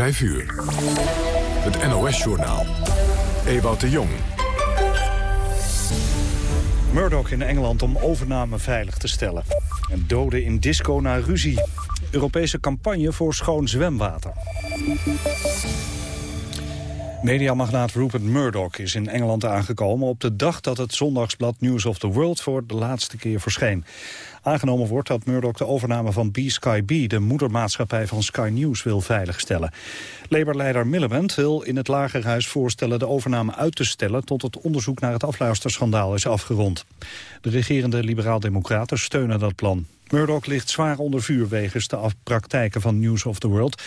5 uur. Het NOS-journaal. Ewout de Jong. Murdoch in Engeland om overname veilig te stellen. En doden in disco na ruzie. Europese campagne voor schoon zwemwater. Mediamagnaat Rupert Murdoch is in Engeland aangekomen... op de dag dat het zondagsblad News of the World voor de laatste keer verscheen. Aangenomen wordt dat Murdoch de overname van B-Sky B... de moedermaatschappij van Sky News wil veiligstellen. Labour-leider Miliband wil in het Lagerhuis voorstellen... de overname uit te stellen tot het onderzoek naar het afluisterschandaal is afgerond. De regerende liberaal-democraten steunen dat plan. Murdoch ligt zwaar onder vuur wegens de praktijken van News of the World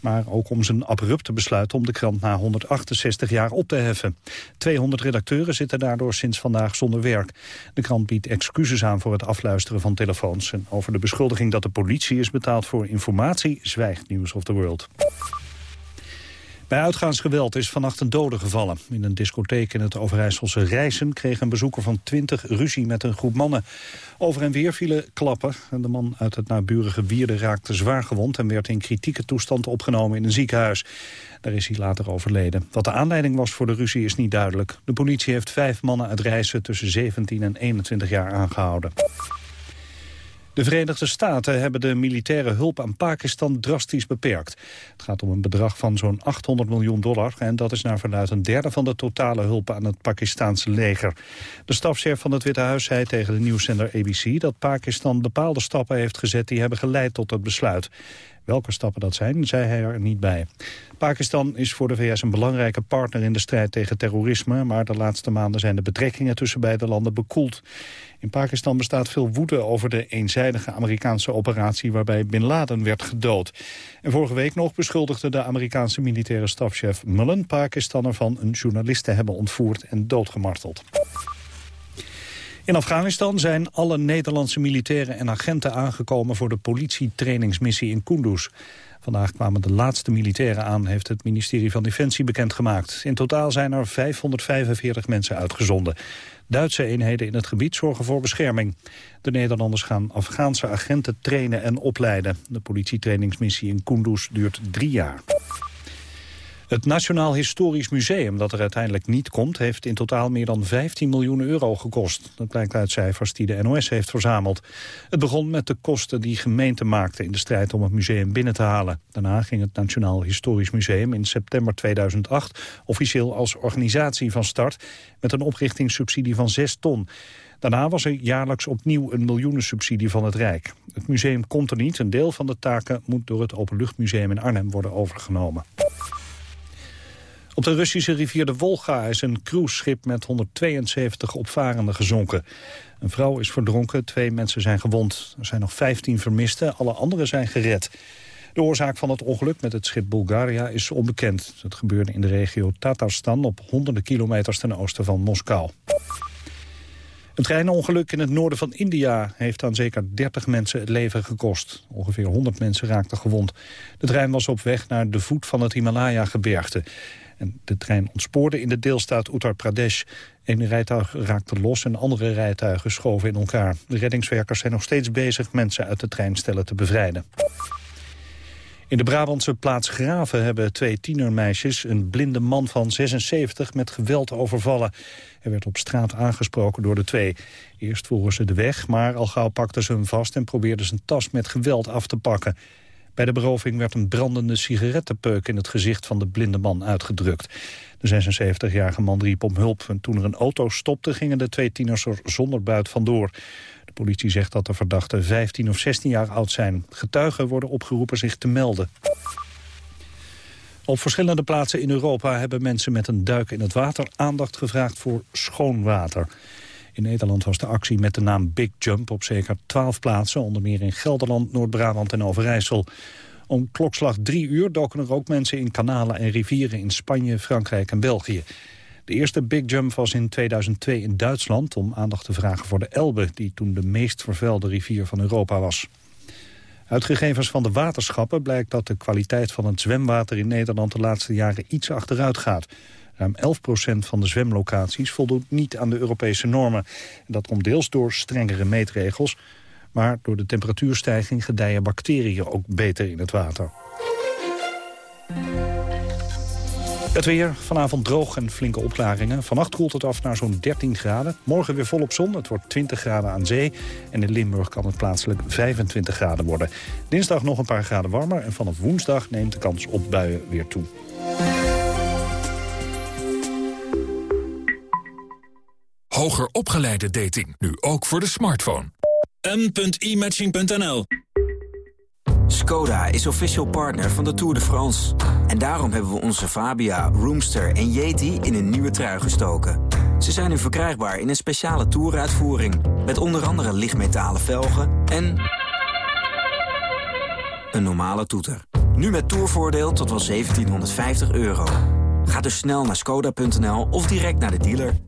maar ook om zijn abrupte besluit om de krant na 168 jaar op te heffen. 200 redacteuren zitten daardoor sinds vandaag zonder werk. De krant biedt excuses aan voor het afluisteren van telefoons... en over de beschuldiging dat de politie is betaald voor informatie... zwijgt News of the World. Bij uitgaansgeweld is vannacht een dode gevallen. In een discotheek in het Overijsselse Rijssen kreeg een bezoeker van 20 ruzie met een groep mannen. Over en weer vielen klappen en de man uit het naburige Wierde raakte zwaar gewond en werd in kritieke toestand opgenomen in een ziekenhuis. Daar is hij later overleden. Wat de aanleiding was voor de ruzie is niet duidelijk. De politie heeft vijf mannen uit Rijssen tussen 17 en 21 jaar aangehouden. De Verenigde Staten hebben de militaire hulp aan Pakistan drastisch beperkt. Het gaat om een bedrag van zo'n 800 miljoen dollar... en dat is naar verluidt een derde van de totale hulp aan het Pakistaanse leger. De stafchef van het Witte Huis zei tegen de nieuwszender ABC... dat Pakistan bepaalde stappen heeft gezet die hebben geleid tot het besluit. Welke stappen dat zijn, zei hij er niet bij. Pakistan is voor de VS een belangrijke partner in de strijd tegen terrorisme... maar de laatste maanden zijn de betrekkingen tussen beide landen bekoeld. In Pakistan bestaat veel woede over de eenzijdige Amerikaanse operatie... waarbij Bin Laden werd gedood. En vorige week nog beschuldigde de Amerikaanse militaire stafchef Mullen... Pakistan ervan een journalist te hebben ontvoerd en doodgemarteld. In Afghanistan zijn alle Nederlandse militairen en agenten aangekomen voor de politietrainingsmissie in Kunduz. Vandaag kwamen de laatste militairen aan, heeft het ministerie van Defensie bekendgemaakt. In totaal zijn er 545 mensen uitgezonden. Duitse eenheden in het gebied zorgen voor bescherming. De Nederlanders gaan Afghaanse agenten trainen en opleiden. De politietrainingsmissie in Kunduz duurt drie jaar. Het Nationaal Historisch Museum, dat er uiteindelijk niet komt... heeft in totaal meer dan 15 miljoen euro gekost. Dat blijkt uit cijfers die de NOS heeft verzameld. Het begon met de kosten die gemeenten maakten... in de strijd om het museum binnen te halen. Daarna ging het Nationaal Historisch Museum in september 2008... officieel als organisatie van start... met een oprichtingssubsidie van 6 ton... Daarna was er jaarlijks opnieuw een miljoenensubsidie van het Rijk. Het museum komt er niet. Een deel van de taken moet door het Openluchtmuseum in Arnhem worden overgenomen. Op de Russische rivier de Wolga is een cruiseschip met 172 opvarenden gezonken. Een vrouw is verdronken, twee mensen zijn gewond. Er zijn nog 15 vermisten, alle anderen zijn gered. De oorzaak van het ongeluk met het schip Bulgaria is onbekend. Het gebeurde in de regio Tatarstan op honderden kilometers ten oosten van Moskou. Een treinongeluk in het noorden van India heeft aan zeker 30 mensen het leven gekost. Ongeveer 100 mensen raakten gewond. De trein was op weg naar de voet van het Himalaya-gebergte. De trein ontspoorde in de deelstaat Uttar Pradesh. Een rijtuig raakte los en andere rijtuigen schoven in elkaar. De reddingswerkers zijn nog steeds bezig mensen uit de treinstellen te bevrijden. In de Brabantse plaats Graven hebben twee tienermeisjes een blinde man van 76 met geweld overvallen. Hij werd op straat aangesproken door de twee. Eerst voeren ze de weg, maar al gauw pakten ze hem vast en probeerden zijn tas met geweld af te pakken. Bij de beroving werd een brandende sigarettenpeuk in het gezicht van de blinde man uitgedrukt. De 76-jarige man riep om hulp en toen er een auto stopte gingen de twee tieners er zonder buit vandoor. De politie zegt dat de verdachten 15 of 16 jaar oud zijn. Getuigen worden opgeroepen zich te melden. Op verschillende plaatsen in Europa hebben mensen met een duik in het water aandacht gevraagd voor schoon water. In Nederland was de actie met de naam Big Jump op zeker twaalf plaatsen, onder meer in Gelderland, Noord-Brabant en Overijssel. Om klokslag drie uur doken er ook mensen in kanalen en rivieren in Spanje, Frankrijk en België. De eerste Big Jump was in 2002 in Duitsland om aandacht te vragen voor de Elbe, die toen de meest vervuilde rivier van Europa was. Uit gegevens van de waterschappen blijkt dat de kwaliteit van het zwemwater in Nederland de laatste jaren iets achteruit gaat. Ruim 11% van de zwemlocaties voldoet niet aan de Europese normen. En dat komt deels door strengere meetregels... maar door de temperatuurstijging gedijen bacteriën ook beter in het water. Het weer, vanavond droog en flinke opklaringen. Vannacht koelt het af naar zo'n 13 graden. Morgen weer volop zon, het wordt 20 graden aan zee. En in Limburg kan het plaatselijk 25 graden worden. Dinsdag nog een paar graden warmer en vanaf woensdag neemt de kans op buien weer toe. Hoger opgeleide dating, nu ook voor de smartphone. m.imatching.nl Skoda is official partner van de Tour de France. En daarom hebben we onze Fabia, Roomster en Yeti in een nieuwe trui gestoken. Ze zijn nu verkrijgbaar in een speciale Touruitvoering... met onder andere lichtmetalen velgen en... een normale toeter. Nu met tourvoordeel tot wel 1750 euro. Ga dus snel naar skoda.nl of direct naar de dealer.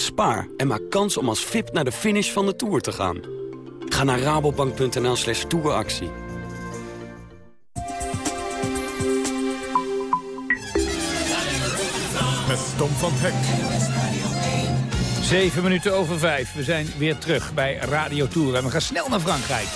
Spaar en maak kans om als VIP naar de finish van de Tour te gaan. Ga naar rabobank.nl slash touractie. Met Tom van Hek. Zeven minuten over vijf. We zijn weer terug bij Radio Tour. En we gaan snel naar Frankrijk.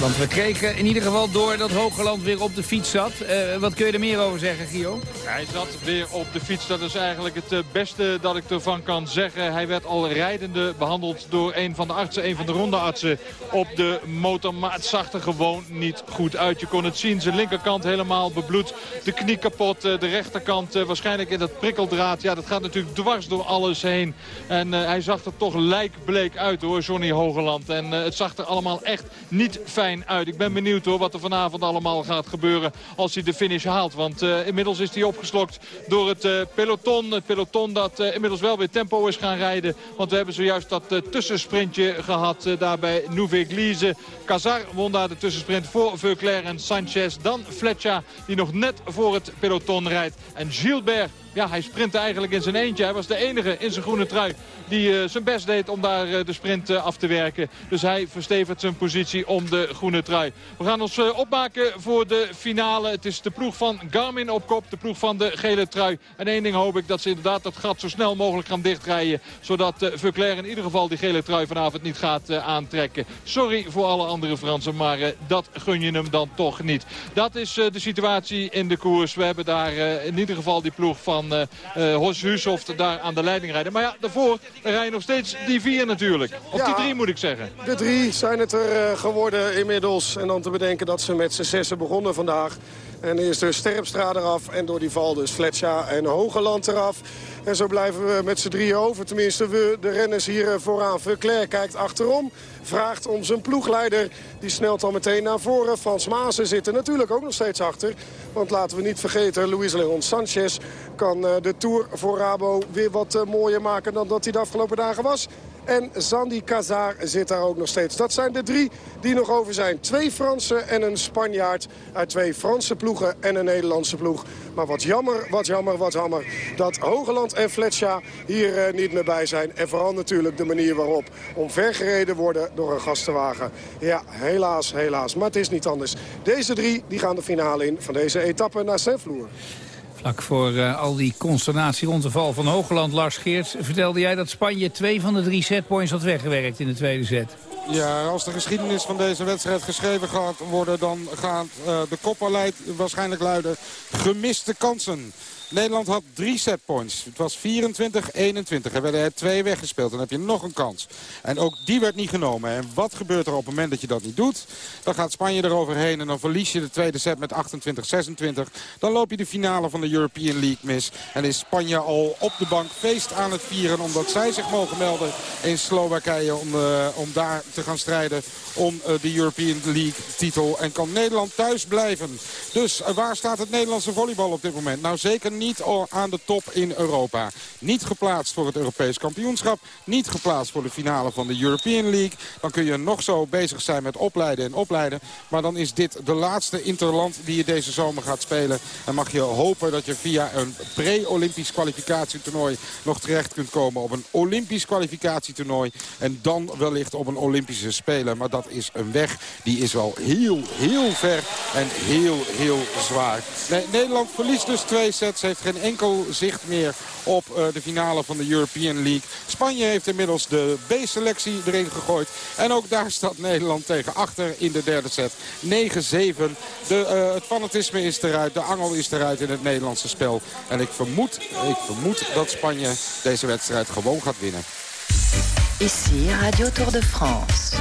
Want we kregen in ieder geval door dat Hogeland weer op de fiets zat. Uh, wat kun je er meer over zeggen, Gio? Hij zat weer op de fiets. Dat is eigenlijk het uh, beste dat ik ervan kan zeggen. Hij werd al rijdende behandeld door een van de artsen, een van de rondeartsen op de motor. Maar het zag er gewoon niet goed uit. Je kon het zien, zijn linkerkant helemaal bebloed. De knie kapot, uh, de rechterkant waarschijnlijk in dat prikkeldraad. Ja, dat gaat natuurlijk dwars door alles heen. En hij zag er toch lijkbleek uit hoor, Johnny Hogeland. En het zag er allemaal echt niet fijn uit. Ik ben benieuwd hoor wat er vanavond allemaal gaat gebeuren als hij de finish haalt. Want uh, inmiddels is hij opgeslokt door het uh, peloton. Het peloton dat uh, inmiddels wel weer tempo is gaan rijden. Want we hebben zojuist dat tussensprintje gehad daar bij Nouveau-Glise. Cazar won daar de tussensprint voor Veuclair en Sanchez. Dan Fletcher die nog net voor het peloton rijdt. En Gilbert ja, hij sprintte eigenlijk in zijn eentje. Hij was de enige in zijn groene trui die zijn best deed om daar de sprint af te werken. Dus hij verstevigt zijn positie om de groene trui. We gaan ons opmaken voor de finale. Het is de ploeg van Garmin op kop, de ploeg van de gele trui. En één ding hoop ik dat ze inderdaad dat gat zo snel mogelijk gaan dichtrijden. Zodat uh, Veuclair in ieder geval die gele trui vanavond niet gaat aantrekken. Sorry voor alle andere Fransen, maar dat gun je hem dan toch niet. Dat is de situatie in de koers. We hebben daar in ieder geval die ploeg van Horst Husoft daar aan de leiding rijden. Maar ja, daarvoor rijden nog steeds die vier natuurlijk. Of die drie moet ik zeggen. De drie zijn het er geworden inmiddels. En dan te bedenken dat ze met z'n zessen begonnen vandaag. En eerst de Sterpstra eraf en door die val dus Fletcher en Hogeland eraf. En zo blijven we met z'n drieën over. Tenminste, we, de renners hier vooraan. Verclair kijkt achterom. Vraagt om zijn ploegleider. Die snelt al meteen naar voren. Frans Maassen zit er natuurlijk ook nog steeds achter. Want laten we niet vergeten, Luis Leon Sanchez kan de Tour voor Rabo weer wat mooier maken dan dat hij de afgelopen dagen was. En Zandi Kazar zit daar ook nog steeds. Dat zijn de drie die nog over zijn. Twee Fransen en een Spanjaard uit twee Franse ploegen en een Nederlandse ploeg. Maar wat jammer, wat jammer, wat jammer dat Hogeland en Fletcher hier uh, niet meer bij zijn. En vooral natuurlijk de manier waarop omvergereden worden door een gastenwagen. Ja, helaas, helaas. Maar het is niet anders. Deze drie die gaan de finale in van deze etappe naar Saint-Flour. Vlak voor uh, al die consternatie rond de val van Hoogland, Lars Geerts... vertelde jij dat Spanje twee van de drie setpoints had weggewerkt in de tweede set. Ja, als de geschiedenis van deze wedstrijd geschreven gaat worden... dan gaat uh, de kopperleid waarschijnlijk luiden gemiste kansen. Nederland had drie setpoints. Het was 24-21. Er werden er twee weggespeeld. Dan heb je nog een kans. En ook die werd niet genomen. En wat gebeurt er op het moment dat je dat niet doet? Dan gaat Spanje eroverheen en dan verlies je de tweede set met 28-26. Dan loop je de finale van de European League mis. En is Spanje al op de bank feest aan het vieren. Omdat zij zich mogen melden in Slowakije om, uh, om daar te gaan strijden om uh, de European League titel. En kan Nederland thuis blijven. Dus uh, waar staat het Nederlandse volleybal op dit moment? Nou zeker niet aan de top in Europa. Niet geplaatst voor het Europees kampioenschap. Niet geplaatst voor de finale van de European League. Dan kun je nog zo bezig zijn met opleiden en opleiden. Maar dan is dit de laatste interland die je deze zomer gaat spelen. En mag je hopen dat je via een pre-Olympisch kwalificatietoernooi nog terecht kunt komen op een Olympisch kwalificatietoernooi. En dan wellicht op een Olympische Spelen. Maar dat is een weg die is wel heel, heel ver en heel, heel zwaar. Nee, Nederland verliest dus twee sets. Heeft geen enkel zicht meer op uh, de finale van de European League. Spanje heeft inmiddels de B-selectie erin gegooid. En ook daar staat Nederland tegen achter in de derde set. 9-7. Uh, het fanatisme is eruit. De angel is eruit in het Nederlandse spel. En ik vermoed, ik vermoed dat Spanje deze wedstrijd gewoon gaat winnen. Ici Radio Tour de France.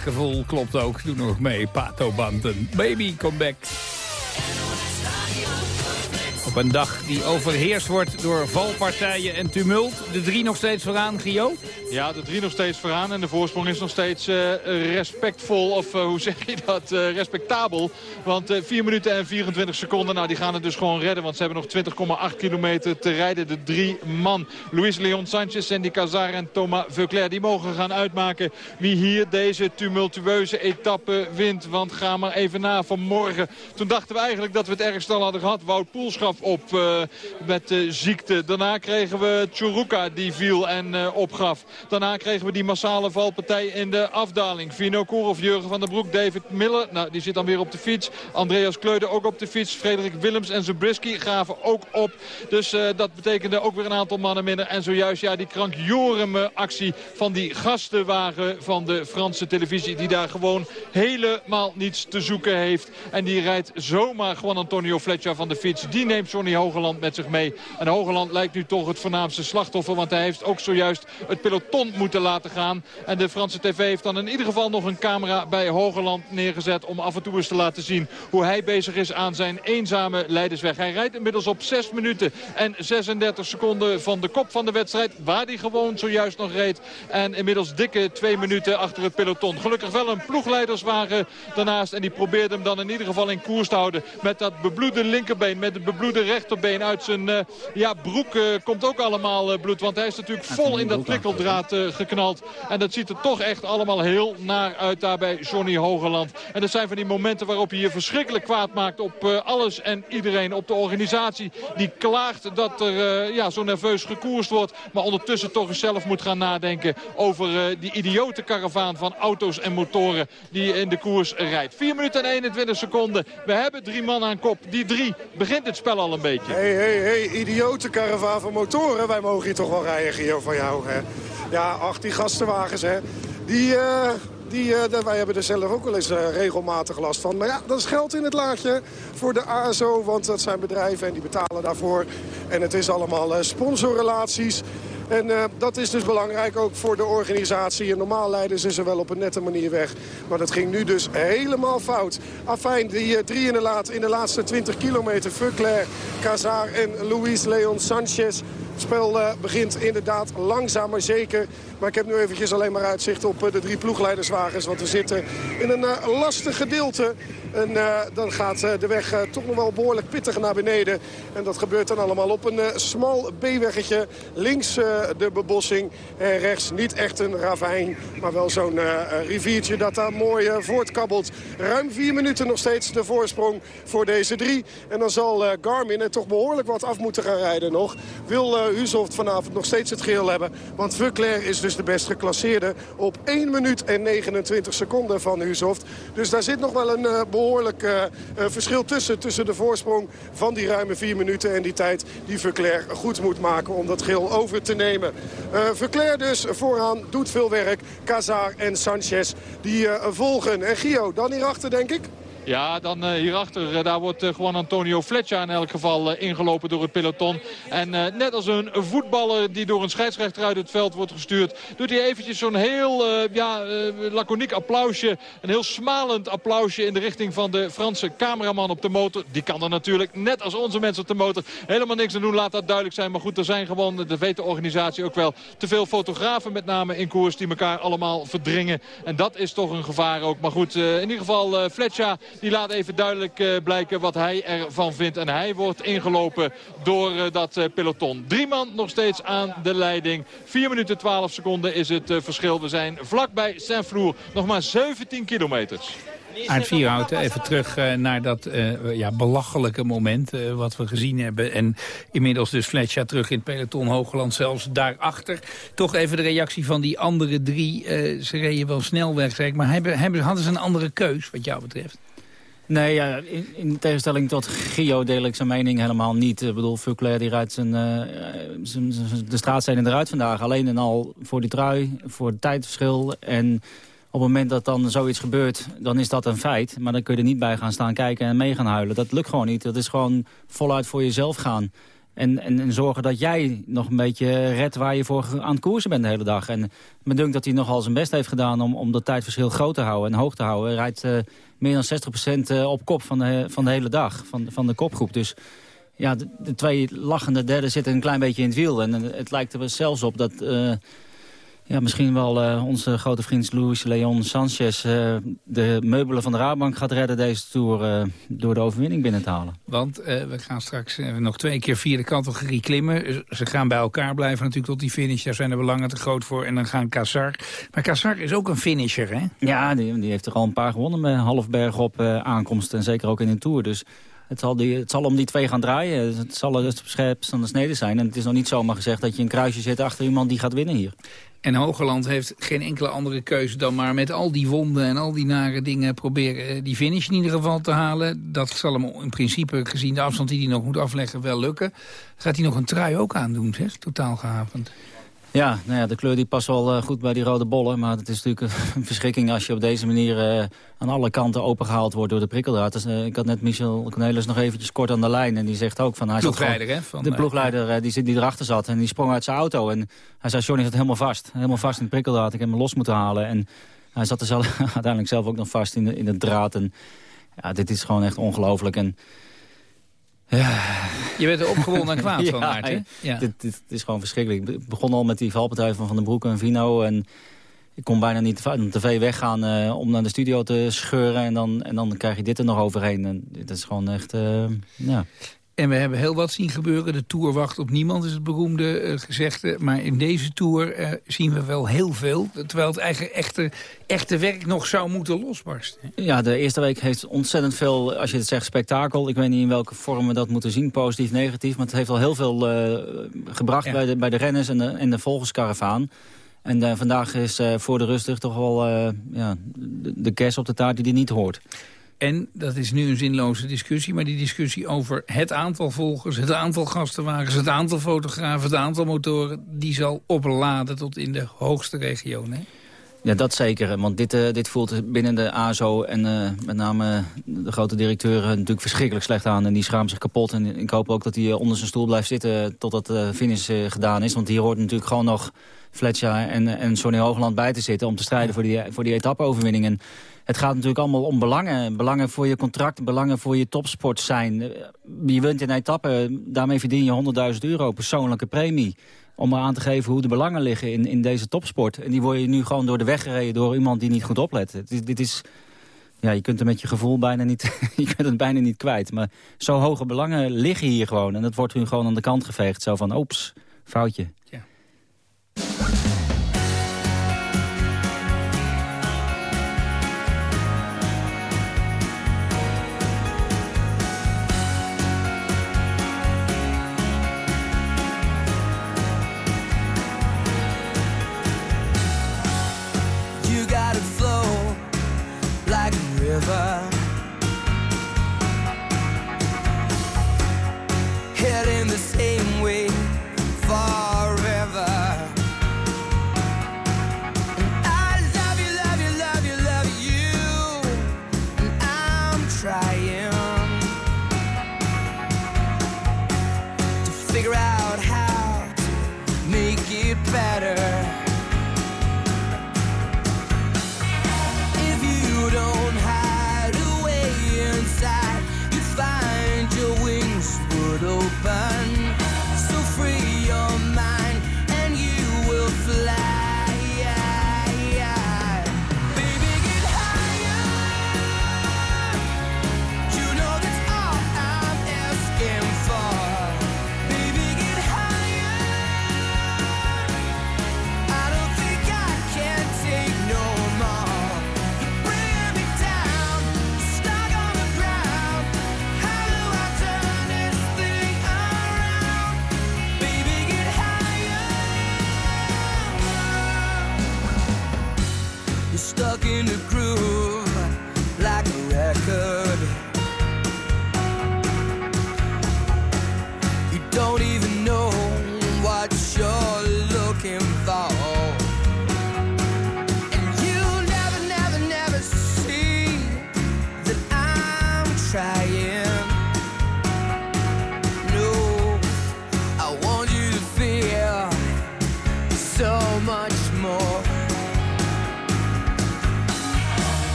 Gevoel klopt ook. Doe nog mee, Pato Banten. Baby, come back. Op een dag die overheerst wordt door valpartijen en tumult. De drie nog steeds vooraan, Gio? Ja, de drie nog steeds vooraan. En de voorsprong is nog steeds uh, respectvol. Of uh, hoe zeg je dat? Uh, respectabel. Want 4 minuten en 24 seconden. Nou, die gaan het dus gewoon redden. Want ze hebben nog 20,8 kilometer te rijden. De drie man. Luis Leon Sanchez, Sandy Cazar en Thomas Veuclair. Die mogen gaan uitmaken wie hier deze tumultueuze etappe wint. Want ga maar even na vanmorgen. Toen dachten we eigenlijk dat we het ergst al hadden gehad. Wout Poelschap op met de ziekte. Daarna kregen we Churuka die viel en opgaf. Daarna kregen we die massale valpartij in de afdaling. Vino of Jurgen van der Broek, David Miller. Nou, die zit dan weer op de fiets. Andreas Kleuder ook op de fiets. Frederik Willems en Zabriskie gaven ook op. Dus uh, dat betekende ook weer een aantal mannen minder. En zojuist ja, die krankjoreme actie van die gastenwagen van de Franse televisie. Die daar gewoon helemaal niets te zoeken heeft. En die rijdt zomaar gewoon Antonio Fletcher van de fiets. Die neemt Johnny Hogeland met zich mee. En Hogeland lijkt nu toch het voornaamste slachtoffer. Want hij heeft ook zojuist het peloton ton moeten laten gaan. En de Franse tv heeft dan in ieder geval nog een camera bij Hogeland neergezet... om af en toe eens te laten zien hoe hij bezig is aan zijn eenzame leidersweg. Hij rijdt inmiddels op 6 minuten en 36 seconden van de kop van de wedstrijd... waar hij gewoon zojuist nog reed. En inmiddels dikke 2 minuten achter het peloton. Gelukkig wel een ploegleiderswagen daarnaast. En die probeerde hem dan in ieder geval in koers te houden... met dat bebloede linkerbeen, met het bebloede rechterbeen uit zijn uh, ja, broek... Uh, komt ook allemaal uh, bloed, want hij is natuurlijk vol in dat prikkeldraad geknald. En dat ziet er toch echt allemaal heel naar uit daar bij Johnny Hogeland. En dat zijn van die momenten waarop hij verschrikkelijk kwaad maakt op uh, alles en iedereen. Op de organisatie die klaagt dat er uh, ja, zo nerveus gekoerst wordt. Maar ondertussen toch eens zelf moet gaan nadenken over die idiote karavaan van auto's en motoren die in de koers rijdt. 4 minuten en 21 seconden. We hebben drie man aan kop. Die drie begint het spel al een beetje. Hé, hé, hé, idiote karavaan van motoren. Wij mogen hier toch wel rijden, Gio, van jou, hè? Ja, 18 gastenwagens, hè. Die, die, uh, wij hebben er zelf ook wel eens uh, regelmatig last van. Maar ja, dat is geld in het laadje voor de ASO. Want dat zijn bedrijven en die betalen daarvoor. En het is allemaal sponsorrelaties. En dat is dus belangrijk ook voor de organisatie. Normaal leiden ze ze wel op een nette manier weg. Maar dat ging nu dus helemaal fout. Afijn, die uh, drie in de, in de laatste 20 kilometer. Fuclair, Cazar en Luis Leon Sanchez. Het spel begint inderdaad langzaam maar zeker. Maar ik heb nu eventjes alleen maar uitzicht op uh, de drie ploegleiderswagens. Want we zitten in een uh, lastig gedeelte. En uh, dan gaat de weg toch nog wel behoorlijk pittig naar beneden. En dat gebeurt dan allemaal op een smal B-weggetje. Links de bebossing en rechts niet echt een ravijn. Maar wel zo'n riviertje dat daar mooi voortkabbelt. Ruim vier minuten nog steeds de voorsprong voor deze drie. En dan zal Garmin er toch behoorlijk wat af moeten gaan rijden nog. Wil Huzoft vanavond nog steeds het geel hebben. Want Vuclair is dus de best geclasseerde op 1 minuut en 29 seconden van Huzoft. Dus daar zit nog wel een uh, behoorlijk uh, uh, verschil tussen. Tussen de voorsprong van die ruime 4 minuten en die tijd die Vuclair goed moet maken om dat geel over te nemen. Vuclair dus vooraan doet veel werk. Cazar en Sanchez die volgen. En Gio, dan hierachter denk ik? Ja, dan uh, hierachter, uh, daar wordt uh, gewoon Antonio Fletcher in elk geval ingelopen door het peloton. En net als een voetballer die door een scheidsrechter uit het veld wordt gestuurd... doet hij eventjes zo'n heel ja, laconiek applausje. Een heel smalend applausje in de richting van de Franse cameraman op de motor. Die kan er natuurlijk, net als onze mensen op de motor, helemaal niks aan doen. Laat dat duidelijk zijn. Maar goed, er zijn gewoon, dat weet de organisatie ook wel... te veel fotografen met name in koers die elkaar allemaal verdringen. En dat is toch een gevaar ook. Maar goed, in ieder geval Fletcher die laat even duidelijk uh, blijken wat hij ervan vindt. En hij wordt ingelopen door uh, dat uh, peloton. Drie man nog steeds aan de leiding. 4 minuten 12 seconden is het verschil. We zijn vlakbij Saint-Flour. Nog maar 17 kilometers. Aard Vierhouten, even terug uh, naar dat uh, ja, belachelijke moment uh, wat we gezien hebben. En inmiddels dus Fletcher terug in het peloton Hoogland zelfs daarachter. Toch even de reactie van die andere drie. ze reden wel snel weg, zeg maar hebben, hebben, hadden ze een andere keus wat jou betreft? Nee, ja, in, in, tegenstelling tot Gio deel ik zijn mening helemaal niet. Ik bedoel, Fuclair die rijdt zijn, uh, zijn, de straatstenen eruit vandaag. Alleen en al voor die trui, voor het tijdverschil. En op het moment dat dan zoiets gebeurt, dan is dat een feit. Maar dan kun je er niet bij gaan staan kijken en mee gaan huilen. Dat lukt gewoon niet. Dat is gewoon voluit voor jezelf gaan. En, en, en, zorgen dat jij nog een beetje redt waar je voor aan het koersen bent de hele dag. En me dunkt dat hij nogal zijn best heeft gedaan om, om dat tijdverschil groot te houden en hoog te houden. Hij rijdt uh, meer dan 60% eh, op kop van de, van de hele dag, van, van de kopgroep. Dus ja, de, de, twee lachende derden zitten een klein beetje in het wiel. En het lijkt er zelfs op dat ja, misschien wel uh, onze grote vriend Luis Leon Sanchez... Uh, de meubelen van de Raadbank gaat redden deze Tour... Uh, door de overwinning binnen te halen. Want we gaan straks nog twee keer vierde categorie klimmen. Ze gaan bij elkaar blijven natuurlijk tot die finish. Daar zijn de belangen te groot voor. En dan gaan Kassar. Maar Kassar is ook een finisher, hè? Ja, die, die heeft er al een paar gewonnen met halfberg op aankomst. En zeker ook in een Tour. Dus het zal, die, het zal om die twee gaan draaien. Het zal het op scherp aan de snede zijn. En het is nog niet zomaar gezegd dat je een kruisje zit achter iemand die gaat winnen hier. En Hogeland heeft geen enkele andere keuze dan maar met al die wonden en al die nare dingen proberen die finish in ieder geval te halen. Dat zal hem in principe, gezien de afstand die hij nog moet afleggen, wel lukken. Gaat hij nog een trui ook aandoen, zeg? Totaal gehavend. Ja, nou ja, de kleur die past wel uh, goed bij die rode bollen. Maar het is natuurlijk een verschrikking als je op deze manier uh, aan alle kanten opengehaald wordt door de prikkeldraad. Dus, uh, ik had net Michel Cornelis nog eventjes kort aan de lijn. En die zegt ook van... Hij ploegleider, hè? Van, de ploegleider die, die erachter zat. En die sprong uit zijn auto. En hij zei, Johnny zat helemaal vast. Helemaal vast in de prikkeldraad. Ik heb hem los moeten halen. En hij zat er zelf, uiteindelijk zelf ook nog vast in de, in de draad. En ja, dit is gewoon echt ongelooflijk. En ja. Je bent er opgewonden en kwaad van, Maarten. Ja. Dit, dit, is gewoon verschrikkelijk. Ik begon al met die valpartij van Van den Broek en Vino. En ik kon bijna niet van de tv weggaan uh, om naar de studio te scheuren. En dan, en dan krijg je dit er nog overheen. En dit is gewoon echt... Uh, ja. En we hebben heel wat zien gebeuren. De Tour wacht op niemand, is het beroemde uh, gezegde. Maar in deze Tour uh, zien we wel heel veel. Terwijl het eigen echte, echte werk nog zou moeten losbarsten. Ja, de eerste week heeft ontzettend veel, als je het zegt, spektakel. Ik weet niet in welke vorm we dat moeten zien, positief, negatief. Maar het heeft al heel veel uh, gebracht bij, de, bij de renners en de, en de volgerskaravaan. En vandaag is voor de rustig toch wel ja, de, de kerst op de taart die die niet hoort. En dat is nu een zinloze discussie, maar die discussie over het aantal volgers, het aantal gastenwagens, het aantal fotografen, het aantal motoren, die zal opladen tot in de hoogste regionen. Ja, dat zeker. Want dit, uh, dit voelt binnen de ASO en uh, met name de grote directeur natuurlijk verschrikkelijk slecht aan. En die schaamt zich kapot. En ik hoop ook dat hij onder zijn stoel blijft zitten totdat de finish uh, gedaan is. Want hier hoort natuurlijk gewoon nog Fletcher en, en Sonny Hoogland bij te zitten... om te strijden voor die, voor die etappe-overwinning. En het gaat natuurlijk allemaal om belangen. Belangen voor je contract, belangen voor je topsport zijn. Je wint in etappe, daarmee verdien je 100.000 euro persoonlijke premie. Om maar aan te geven hoe de belangen liggen in, in deze topsport. En die word je nu gewoon door de weg gereden door iemand die niet goed oplet. dit is... Ja, je kunt er met je gevoel bijna niet, je kunt het bijna niet kwijt. Maar zo hoge belangen liggen hier gewoon. En dat wordt nu gewoon aan de kant geveegd. Zo van, oeps, foutje.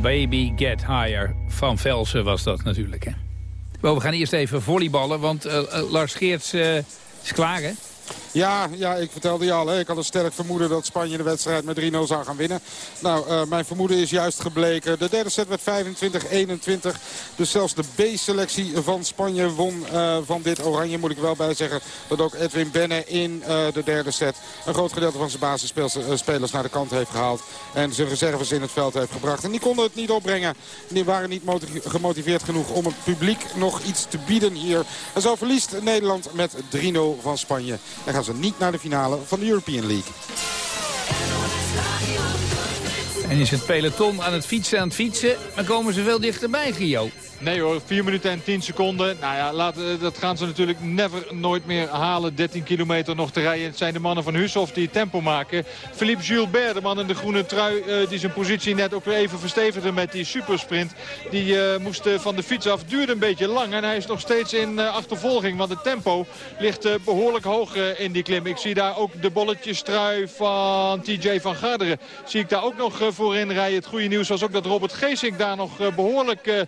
Baby Get Higher. Van Velsen was dat natuurlijk, hè. We gaan eerst even volleyballen, want eh, eh, Lars Geerts eh, is klaar, hè? Ja, ja, ik vertelde je al. Hè. Ik had een sterk vermoeden dat Spanje de wedstrijd met 3-0 zou gaan winnen. Nou, eh, mijn vermoeden is juist gebleken. De derde set werd 25-21. Dus zelfs de B-selectie van Spanje won eh, van dit oranje. Moet ik wel bij zeggen dat ook Edwin Benne in eh, de derde set... een groot gedeelte van zijn basisspelers naar de kant heeft gehaald. En zijn reserves in het veld heeft gebracht. En die konden het niet opbrengen. Die waren niet motiv- gemotiveerd genoeg om het publiek nog iets te bieden hier. En zo verliest Nederland met 3-0 van Spanje. En gaan ze niet naar de finale van de European League. En is het peloton aan het fietsen aan het fietsen, dan komen ze veel dichterbij, Gio. Nee hoor, 4 minuten en 10 seconden. Nou ja, laten, dat gaan ze natuurlijk never nooit meer halen. 13 kilometer nog te rijden. Het zijn de mannen van Hushoff die tempo maken. Philippe Gilbert, de man in de groene trui... eh, die zijn positie net ook weer even verstevigde met die supersprint. Die eh, moest eh, van de fiets af. Duurde een beetje lang en hij is nog steeds in eh, achtervolging. Want het tempo ligt eh, behoorlijk hoog eh, in die klim. Ik zie daar ook de bolletjestrui van TJ van Garderen. Zie ik daar ook nog eh, voorin rijden. Het goede nieuws was ook dat Robert Geesink daar nog eh, behoorlijk eh,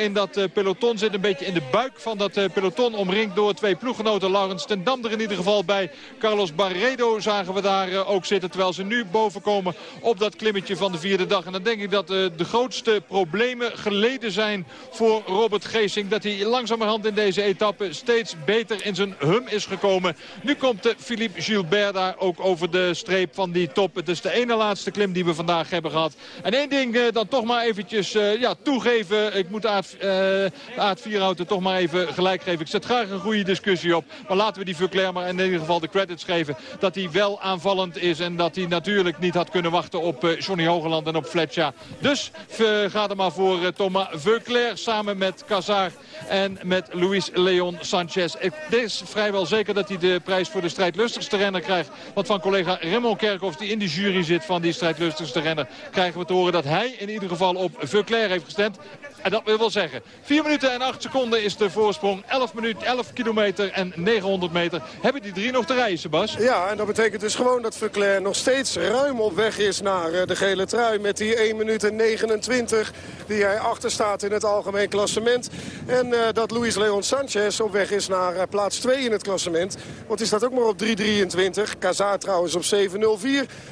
in dat eh, peloton zit. Een beetje in de buik van dat eh, peloton. Omringd door twee ploeggenoten. Laurens ten Dam er in ieder geval bij. Carlos Barredo zagen we daar eh, ook zitten. Terwijl ze nu boven komen op dat klimmetje van de vierde dag. En dan denk ik dat de grootste problemen geleden zijn voor Robert Geesink. Dat hij langzamerhand in deze etappe steeds beter in zijn hum is gekomen. Nu komt eh, Philippe Gilbert daar ook over de streep van die top. Het is de ene laatste klim die we vandaag hebben gehad. En één ding dan toch maar eventjes ja, toegeven. Ik moet Uh, Aad Vierhouten toch maar even gelijk geven. Ik zet graag een goede discussie op. Maar laten we die Verclair maar in ieder geval de credits geven. Dat hij wel aanvallend is. En dat hij natuurlijk niet had kunnen wachten op uh, Johnny Hogeland en op Fletcher. Dus uh, ga er maar voor uh, Thomas Verclair samen met Cazar en met Luis Leon Sanchez. Het is vrijwel zeker dat hij de prijs voor de strijdlustigste renner krijgt. Want van collega Raymond Kerkhoff die in de jury zit van die strijdlustigste renner... krijgen we te horen dat hij in ieder geval op Verclair heeft gestemd. En dat wil wel zeggen, 4 minuten en 8 seconden is de voorsprong. 11, minuut, 11 kilometer en 900 meter. Hebben die drie nog te rijden, Sebas? Ja, en dat betekent dus gewoon dat Verclair nog steeds ruim op weg is naar uh, de gele trui. Met die 1 minuut en 29 die hij achter staat in het algemeen klassement. En uh, dat Luis Leon Sanchez op weg is naar uh, plaats 2 in het klassement. Want die staat ook maar op 3.23. Kazar trouwens op 7.04.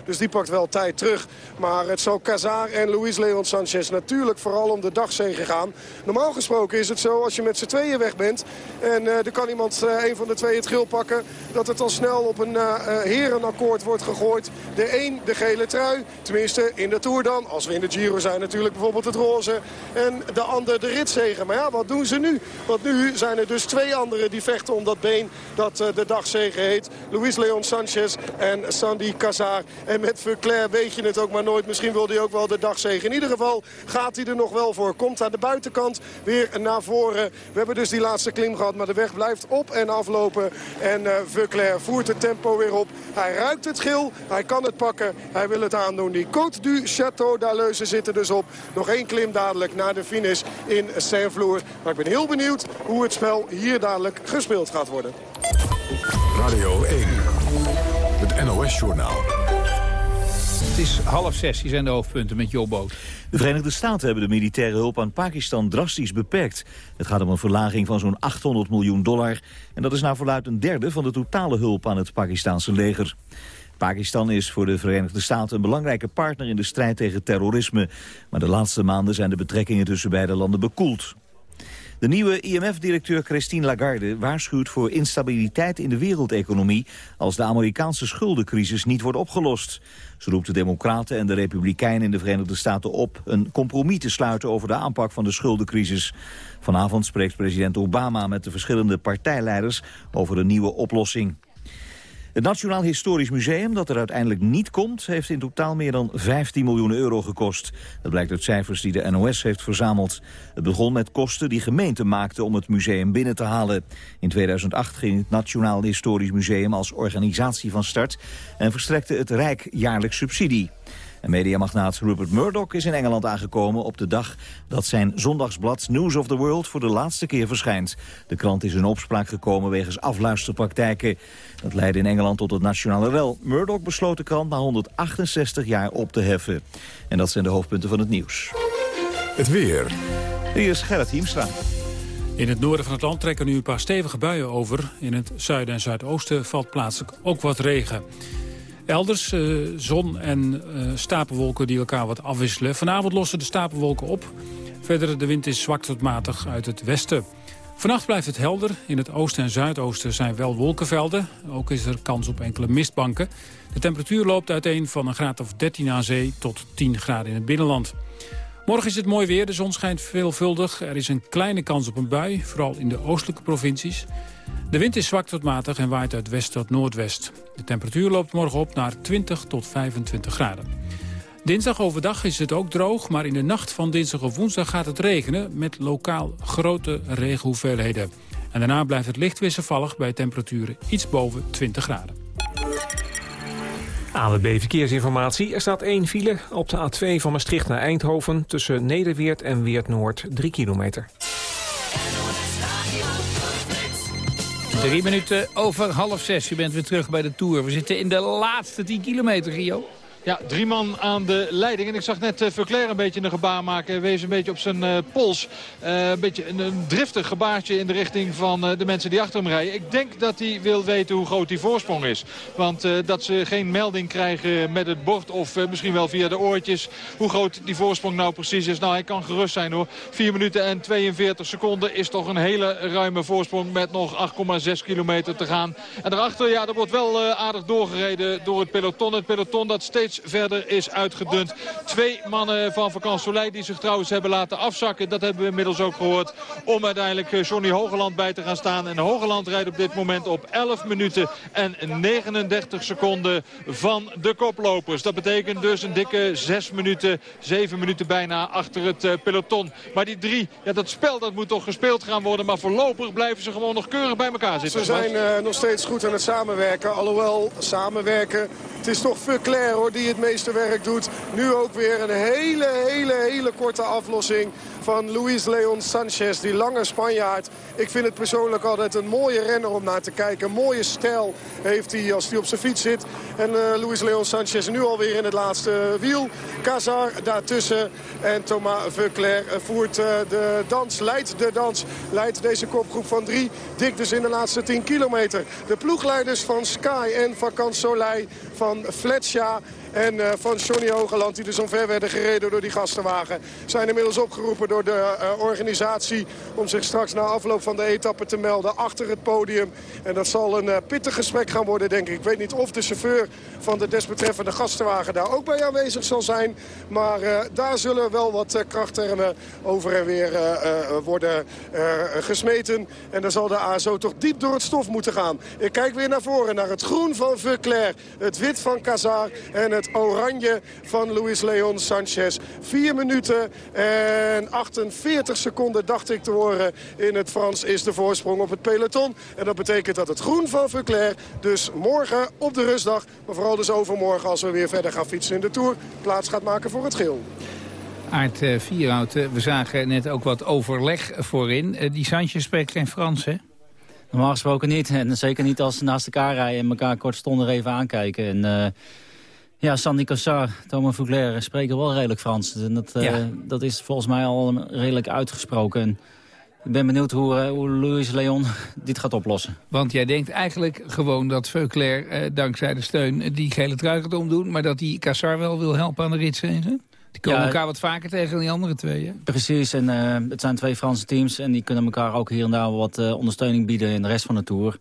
Dus die pakt wel tijd terug. Maar het zal Kazar en Luis Leon Sanchez natuurlijk vooral om de dagzegen Normaal gesproken is het zo als je met z'n tweeën weg bent... en uh, er kan iemand, uh, een van de twee het geel pakken... dat het al snel op een uh, herenakkoord wordt gegooid. De een de gele trui, tenminste in de Tour dan. Als we in de Giro zijn natuurlijk bijvoorbeeld het roze. En de ander de ritzegen. Maar ja, wat doen ze nu? Want nu zijn er dus twee anderen die vechten om dat been... dat de dagzegen heet. Luis Leon Sanchez en Sandy Cazar. En met Verclair weet je het ook maar nooit. Misschien wil hij ook wel de dagzegen. In ieder geval gaat hij er nog wel voor. Komt aan de buitenkant weer naar voren. We hebben dus die laatste klim gehad, maar de weg blijft op en aflopen. En uh, voert het tempo weer op. Hij ruikt het geel, hij kan het pakken, hij wil het aandoen. Die Côte du Château d'Aleuze zitten dus op. Nog één klim dadelijk naar de finish in Saint-Flour. Maar ik ben heel benieuwd hoe het spel hier dadelijk gespeeld gaat worden. Radio 1, het NOS-journaal. Het is half zes, hier zijn de hoofdpunten met Jobboot. De Verenigde Staten hebben de militaire hulp aan Pakistan drastisch beperkt. Het gaat om een verlaging van zo'n 800 miljoen dollar. En dat is naar verluidt een derde van de totale hulp aan het Pakistanse leger. Pakistan is voor de Verenigde Staten een belangrijke partner in de strijd tegen terrorisme. Maar de laatste maanden zijn de betrekkingen tussen beide landen bekoeld. De nieuwe IMF-directeur Christine Lagarde waarschuwt voor instabiliteit in de wereldeconomie als de Amerikaanse schuldencrisis niet wordt opgelost. Ze roept de Democraten en de Republikeinen in de Verenigde Staten op een compromis te sluiten over de aanpak van de schuldencrisis. Vanavond spreekt president Obama met de verschillende partijleiders over een nieuwe oplossing. Het Nationaal Historisch Museum, dat er uiteindelijk niet komt... heeft in totaal meer dan 15 miljoen euro gekost. Dat blijkt uit cijfers die de NOS heeft verzameld. Het begon met kosten die gemeenten maakten om het museum binnen te halen. In 2008 ging het Nationaal Historisch Museum als organisatie van start... en verstrekte het Rijk jaarlijks subsidie. En mediamagnaat Rupert Murdoch is in Engeland aangekomen op de dag dat zijn zondagsblad News of the World voor de laatste keer verschijnt. De krant is in opspraak gekomen wegens afluisterpraktijken. Dat leidde in Engeland tot het nationale wel. Murdoch besloot de krant na 168 jaar op te heffen. En dat zijn de hoofdpunten van het nieuws. Het weer. Hier is Gerrit Hiemstra. In het noorden van het land trekken nu een paar stevige buien over. In het zuiden en zuidoosten valt plaatselijk ook wat regen. Elders eh, zon en eh, stapelwolken die elkaar wat afwisselen. Vanavond lossen de stapelwolken op. Verder de wind is zwak tot matig uit het westen. Vannacht blijft het helder. In het oosten en zuidoosten zijn wel wolkenvelden. Ook is er kans op enkele mistbanken. De temperatuur loopt uiteen van een graad of 13 aan zee tot 10 graden in het binnenland. Morgen is het mooi weer, de zon schijnt veelvuldig. Er is een kleine kans op een bui, vooral in de oostelijke provincies. De wind is zwak tot matig en waait uit west tot noordwest. De temperatuur loopt morgen op naar 20 tot 25 graden. Dinsdag overdag is het ook droog, maar in de nacht van dinsdag of woensdag gaat het regenen... met lokaal grote regenhoeveelheden. En daarna blijft het licht wisselvallig bij temperaturen iets boven 20 graden. ANWB Verkeersinformatie. Er staat één file op de A2 van Maastricht naar Eindhoven... tussen Nederweert en Weert-Noord, 3 kilometer. Drie minuten over half zes. U bent weer terug bij de Tour. We zitten in de laatste 10 kilometer, Gio. Ja, drie man aan de leiding. En ik zag net uh, Verclair een beetje een gebaar maken. Wees een beetje op zijn uh, pols. Uh, een beetje een, driftig gebaartje in de richting van de mensen die achter hem rijden. Ik denk dat hij wil weten hoe groot die voorsprong is. Want dat ze geen melding krijgen met het bord of misschien wel via de oortjes. Hoe groot die voorsprong nou precies is. Nou, hij kan gerust zijn hoor. 4 minuten en 42 seconden is toch een hele ruime voorsprong met nog 8,6 kilometer te gaan. En daarachter, ja, er wordt wel aardig doorgereden door het peloton. Het peloton dat steeds verder is uitgedund. Twee mannen van Vakant Soleil die zich trouwens hebben laten afzakken. Dat hebben we inmiddels ook gehoord. Om uiteindelijk eh, Johnny Hogeland bij te gaan staan. En Hogeland rijdt op dit moment op 11 minuten en 39 seconden van de koplopers. Dat betekent dus een dikke 6 minuten, 7 minuten bijna achter het eh, peloton. Maar die drie, ja, dat spel dat moet toch gespeeld gaan worden. Maar voorlopig blijven ze gewoon nog keurig bij elkaar zitten. Ze zijn uh, nog steeds goed aan het samenwerken. Alhoewel samenwerken, het is toch Verclair hoor het meeste werk doet. Nu ook weer een hele, hele, hele korte aflossing van Luis Leon Sanchez, die lange Spanjaard. Ik vind het persoonlijk altijd een mooie renner om naar te kijken. Een mooie stijl heeft hij als hij op zijn fiets zit. En uh, Luis Leon Sanchez nu alweer in het laatste wiel. Cazar daartussen. En Thomas Verclair voert uh, de dans, leidt de dans. Leidt deze kopgroep van drie. Dik dus in de laatste 10 kilometer. De ploegleiders van Sky en Vakant Soleil van Fletcher en van Johnny Hogeland die dus omver werden gereden door die gastenwagen. Zijn inmiddels opgeroepen door de uh, organisatie om zich straks na afloop van de etappe te melden achter het podium. En dat zal een uh, pittig gesprek gaan worden denk ik. Ik weet niet of de chauffeur van de desbetreffende gastenwagen daar ook bij aanwezig zal zijn. Maar daar zullen wel wat krachttermen over en weer worden gesmeten. En dan zal de ASO toch diep door het stof moeten gaan. Ik kijk weer naar voren, naar het groen van Verclair, het wit van Cazar en het oranje van Luis Leon Sanchez. 4 minuten en 48 seconden dacht ik te horen in het Frans is de voorsprong op het peloton. En dat betekent dat het groen van Verclair dus morgen op de rustdag, maar vooral dus overmorgen als we weer verder gaan fietsen in de Tour, plaats gaat maken voor het geel. Aart uh, Vierhout, uh, we zagen net ook wat overleg voorin. Uh, die Sanchez spreekt geen Frans, hè? Normaal gesproken niet. En zeker niet als ze naast elkaar rijden en elkaar kort stonden even aankijken. En, ja, Sandy Cassar, Thomas Vouglaire spreken wel redelijk Frans. En dat, ja. uh, dat is volgens mij al redelijk uitgesproken. En ik ben benieuwd hoe, uh, hoe Louis Leon dit gaat oplossen. Want jij denkt eigenlijk gewoon dat Veuclair, uh, dankzij de steun, die gele trui gaat omdoen... maar dat die Cassar wel wil helpen aan de rit, zijn ze? Die komen Ja. elkaar wat vaker tegen dan die andere twee, hè? Precies, en eh, het zijn twee Franse teams en die kunnen elkaar ook hier en daar wat eh, ondersteuning bieden in de rest van de Tour.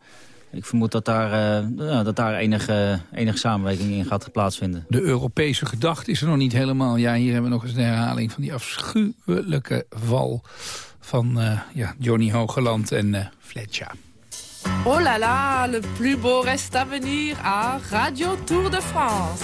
Ik vermoed dat daar, eh, dat daar enige, enige samenwerking in gaat plaatsvinden. De Europese gedachte is er nog niet helemaal. Ja, hier hebben we nog eens een herhaling van die afschuwelijke val van eh, ja, Johnny Hogeland en eh Fletcher. Oh là là, le plus beau reste à venir à Radio Tour de France.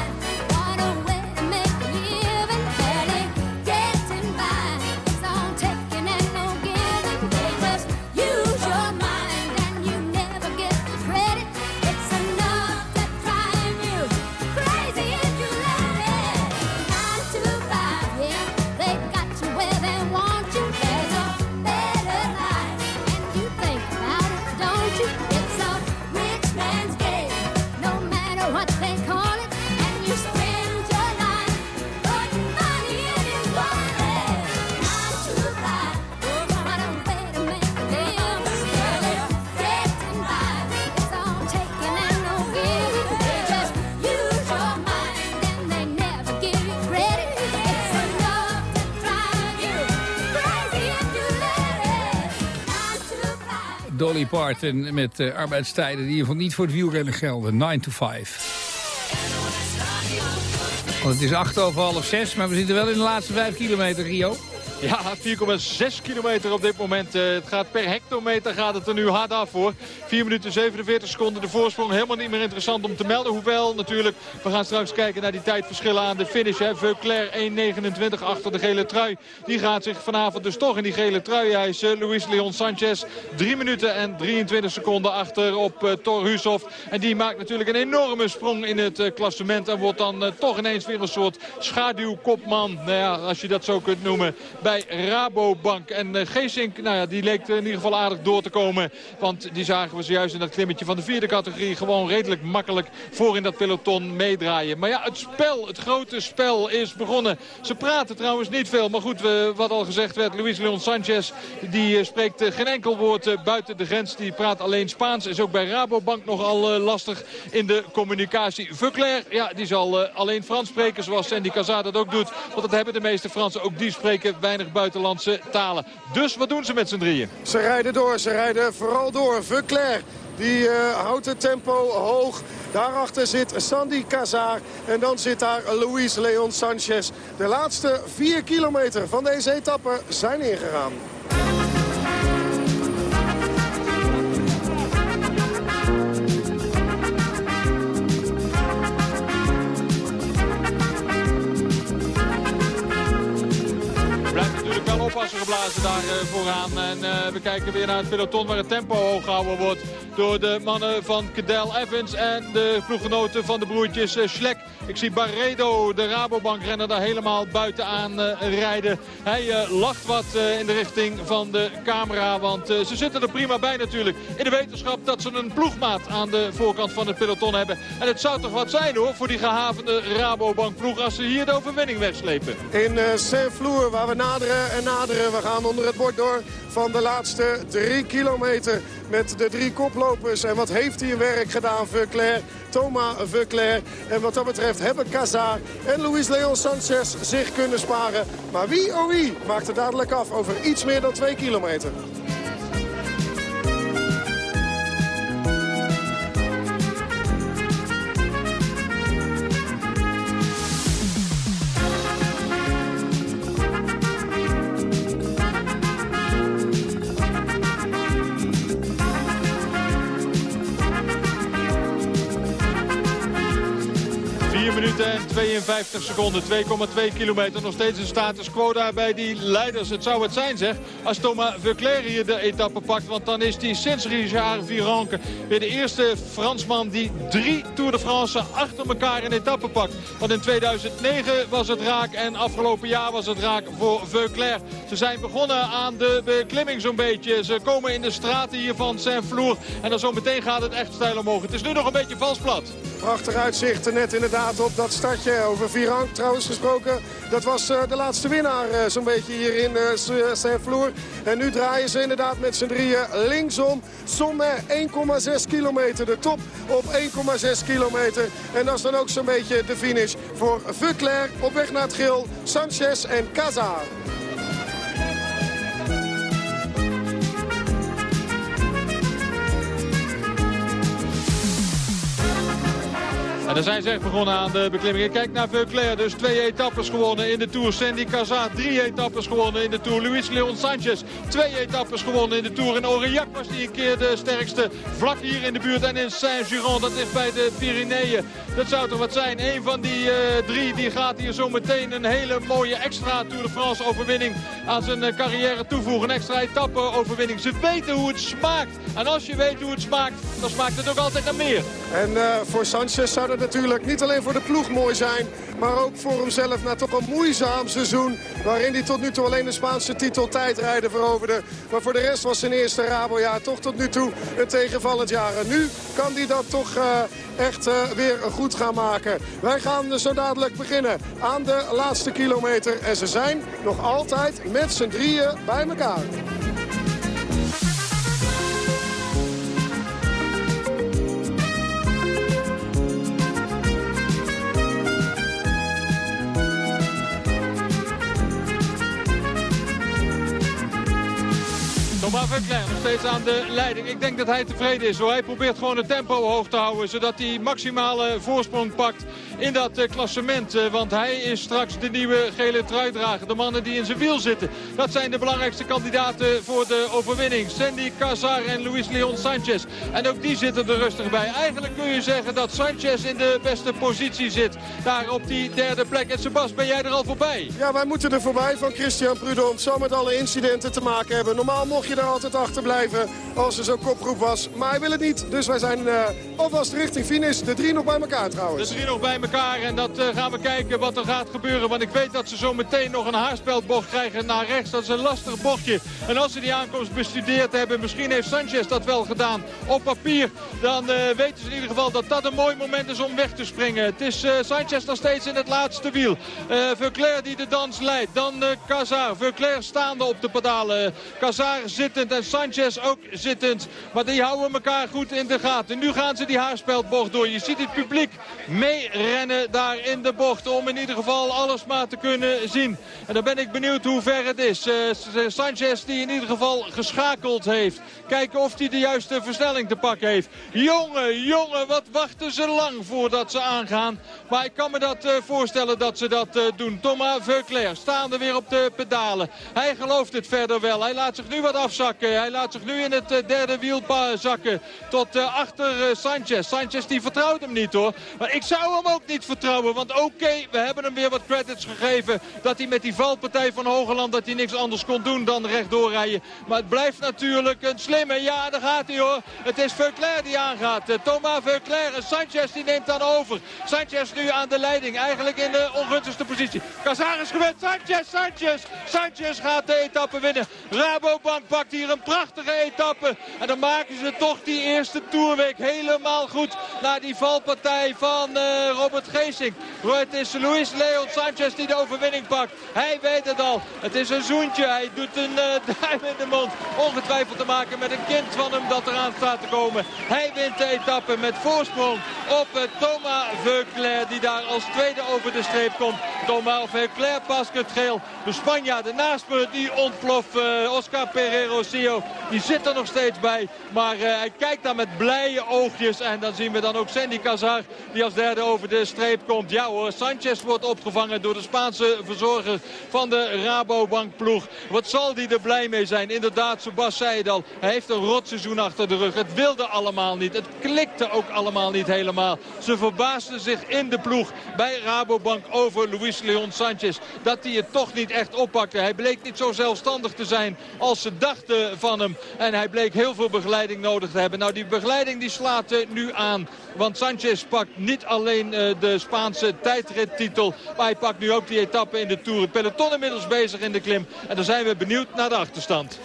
Parton met eh, arbeidstijden die in ieder geval niet voor het wielrennen gelden. 9 to 5. Want het is acht over half zes, maar we zitten wel in de laatste vijf kilometer, Rio. Ja, 4,6 kilometer op dit moment. Eh, het gaat per hectometer gaat het er nu hard af voor. 4 minuten 47 seconden. De voorsprong helemaal niet meer interessant om te melden. Hoewel natuurlijk, we gaan straks kijken naar die tijdverschillen aan de finish. Hè. Veuclair 1.29 achter de gele trui. Die gaat zich vanavond dus toch in die gele trui hijsen. Luis Leon Sanchez 3 minuten en 23 seconden achter op uh, Thor Hushoff. En die maakt natuurlijk een enorme sprong in het eh, klassement. En wordt dan eh, toch ineens weer een soort schaduwkopman. Nou ja, als je dat zo kunt noemen. Bij Rabobank. En Geesink, nou ja, die leek in ieder geval aardig door te komen. Want die zagen we zojuist in dat klimmetje van de vierde categorie. Gewoon redelijk makkelijk voor in dat peloton meedraaien. Maar ja, het spel, het grote spel is begonnen. Ze praten trouwens niet veel. Maar goed, wat al gezegd werd, Luis Leon Sanchez... die uh, spreekt uh, geen enkel woord buiten de grens. Die praat alleen Spaans. Is ook bij Rabobank nogal lastig in de communicatie. Veuclair, ja, die zal alleen Frans spreken zoals Sandy Cazard dat ook doet. Want dat hebben de meeste Fransen. Ook die spreken weinig buitenlandse talen. Dus wat doen ze met z'n drieën? Ze rijden door, ze rijden vooral door. Die uh, houdt het tempo hoog. Daarachter zit Sandy Cazar. En dan zit daar Luis Leon Sanchez. De laatste vier kilometer van deze etappe zijn ingegaan. Geblazen daar uh, vooraan. En uh, we kijken weer naar het peloton waar het tempo hoog gehouden wordt. Door de mannen van Cadel Evans en de ploeggenoten van de broertjes uh, Schlek. Ik zie Barredo, de Rabobank-renner, daar helemaal buitenaan eh, rijden. Hij eh, lacht wat eh, in de richting van de camera. Want eh, ze zitten er prima bij natuurlijk. In de wetenschap dat ze een ploegmaat aan de voorkant van het peloton hebben. En het zou toch wat zijn hoor voor die gehavende Rabobank-ploeg als ze hier de overwinning wegslepen. In eh, Saint-Flour, waar we naderen en naderen. We gaan onder het bord door van de laatste drie kilometer met de drie koplopers. En wat heeft hij werk gedaan, Verclair, Thomas Verclair. En wat dat betreft hebben Cazar en Luis Leon Sanchez zich kunnen sparen. Maar wie, oh wie, maakt het dadelijk af over iets meer dan twee kilometer. En 52 seconden, 2,2 kilometer. Nog steeds een status quo daar bij die leiders. Het zou het zijn zeg, als Thomas Verclair hier de etappe pakt. Want dan is hij sinds Richard Virenque weer de eerste Fransman die drie Tour de France achter elkaar een etappe pakt. Want in 2009 was het raak en afgelopen jaar was het raak voor Verclair. Ze zijn begonnen aan de beklimming zo'n beetje. Ze komen in de straten hier van Saint-Flour. En dan zo meteen gaat het echt stijl omhoog. Het is nu nog een beetje vals plat. Prachtig uitzicht net inderdaad op dat startje. Over Virank trouwens gesproken. Dat was eh, de laatste winnaar eh, zo'n beetje hier in eh, S- Saint-Flour. En nu draaien ze inderdaad met z'n drieën linksom. Sommet 1,6 kilometer. De top op 1,6 kilometer. En dat is dan ook zo'n beetje de finish voor Verclair op weg naar het geel. Sanchez en Cazar. En dan zijn ze echt begonnen aan de beklimming. Kijk naar Verclair, dus twee etappes gewonnen in de Tour. Sandy Cazat, drie etappes gewonnen in de Tour. Luis Leon Sanchez, twee etappes gewonnen in de Tour. In Aurillac was die een keer de sterkste. Vlak hier in de buurt en in Saint-Giron, dat ligt bij de Pyreneeën. Dat zou toch wat zijn. Een van die eh, drie die gaat hier zo meteen een hele mooie extra Tour de France overwinning aan zijn eh, carrière toevoegen. Een extra etappe overwinning. Ze weten hoe het smaakt. En als je weet hoe het smaakt, dan smaakt het ook altijd naar meer. En eh, voor Sanchez zou dat natuurlijk niet alleen voor de ploeg mooi zijn... maar ook voor hemzelf na toch een moeizaam seizoen... waarin hij tot nu toe alleen de Spaanse titel tijdrijden veroverde. Maar voor de rest was zijn eerste Rabojaar toch tot nu toe een tegenvallend jaar. En nu kan hij dat toch eh, echt eh, weer goed gaan maken. Wij gaan zo dadelijk beginnen aan de laatste kilometer. En ze zijn nog altijd met z'n drieën bij elkaar. Thomas Verclair nog steeds aan de leiding. Ik denk dat hij tevreden is. Hoor. Hij probeert gewoon het tempo hoog te houden. Zodat hij maximale voorsprong pakt in dat eh, klassement. Eh, want hij is straks de nieuwe gele truidrager. De mannen die in zijn wiel zitten. Dat zijn de belangrijkste kandidaten voor de overwinning. Sandy Cazar en Luis Leon Sanchez. En ook die zitten er rustig bij. Eigenlijk kun je zeggen dat Sanchez in de beste positie zit. Daar op die derde plek. En Sebas, ben jij er al voorbij? Ja, wij moeten er voorbij van Christian Prudhomme. Zal met alle incidenten te maken hebben. Normaal mocht je altijd achter blijven als er zo'n kopgroep was. Maar hij wil het niet. Dus wij zijn eh, alvast richting finish. De drie nog bij elkaar trouwens. De drie nog bij elkaar en dat eh, gaan we kijken wat er gaat gebeuren. Want ik weet dat ze zo meteen nog een haarspeldbocht krijgen naar rechts. Dat is een lastig bochtje. En als ze die aankomst bestudeerd hebben, misschien heeft Sanchez dat wel gedaan op papier. Dan eh, weten ze in ieder geval dat dat een mooi moment is om weg te springen. Het is Sanchez nog steeds in het laatste wiel. Verclair die de dans leidt. Dan Cazar. Verclair staande op de pedalen. Cazar en Sanchez ook zittend. Maar die houden elkaar goed in de gaten. Nu gaan ze die haarspeldbocht door. Je ziet het publiek meerennen daar in de bocht. Om in ieder geval alles maar te kunnen zien. En dan ben ik benieuwd hoe ver het is. Eh, Sanchez die in ieder geval geschakeld heeft. Kijken of hij de juiste versnelling te pakken heeft. Jongen, jongen, wat wachten ze lang voordat ze aangaan. Maar ik kan me dat eh, voorstellen dat ze dat eh, doen. Thomas Verclair staande weer op de pedalen. Hij gelooft het verder wel. Hij laat zich nu wat afzakken. Hij laat zich nu in het eh, derde wiel zakken. Tot eh, achter eh, Sanchez. Sanchez die vertrouwt hem niet hoor. Maar ik zou hem ook niet vertrouwen. Want oké, we hebben hem weer wat credits gegeven. Dat hij met die valpartij van Hogeland dat hij niks anders kon doen dan rechtdoor rijden. Maar het blijft natuurlijk een slimme. Ja, daar gaat hij hoor. Het is Veuclair die aangaat. Thomas Veuclair en Sanchez die neemt dan over. Sanchez nu aan de leiding. Eigenlijk in de ongunstigste positie. Cazares gewend. Sanchez, Sanchez. Sanchez gaat de etappe winnen. Rabobank pakt hier een prachtige etappe. En dan maken ze toch die eerste toerweek helemaal goed. Na die valpartij van eh, Robert Geesink. Het is Luis Leon Sanchez die de overwinning pakt. Hij weet het al. Het is een zoentje. Hij doet een eh, duim in de mond. Ongetwijfeld te maken met een kind van hem dat eraan staat te komen. Hij wint de etappe met voorsprong op uh, Thomas Veuclair. Die daar als tweede over de streep komt. Veuclair past het geel. De Spanjaard, naast me, die ontploft. eh, Oscar Pereiro Sio, die zit er nog steeds bij. Maar eh, hij kijkt daar met blije oogjes. En dan zien we dan ook Sandy Cazar die als derde over de streep komt. Ja hoor, Sanchez wordt opgevangen door de Spaanse verzorger van de Rabobank ploeg. Wat zal die er blij mee zijn? Inderdaad, Sebas zei het al. Hij heeft een rotseizoen achter de rug. Het wilde allemaal niet. Het klikte ook allemaal niet helemaal. Ze verbaasden zich in de ploeg bij Rabobank over Leon Sanchez. Dat hij het toch niet echt oppakte. Hij bleek niet zo zelfstandig te zijn als ze dachten van hem. En hij bleek heel veel begeleiding nodig te hebben. Nou, die begeleiding die slaat nu aan. Want Sanchez pakt niet alleen eh, de Spaanse tijdrittitel. Maar hij pakt nu ook die etappe in de Tour. Het peloton inmiddels bezig in de klim. En dan zijn we benieuwd naar de achterstand.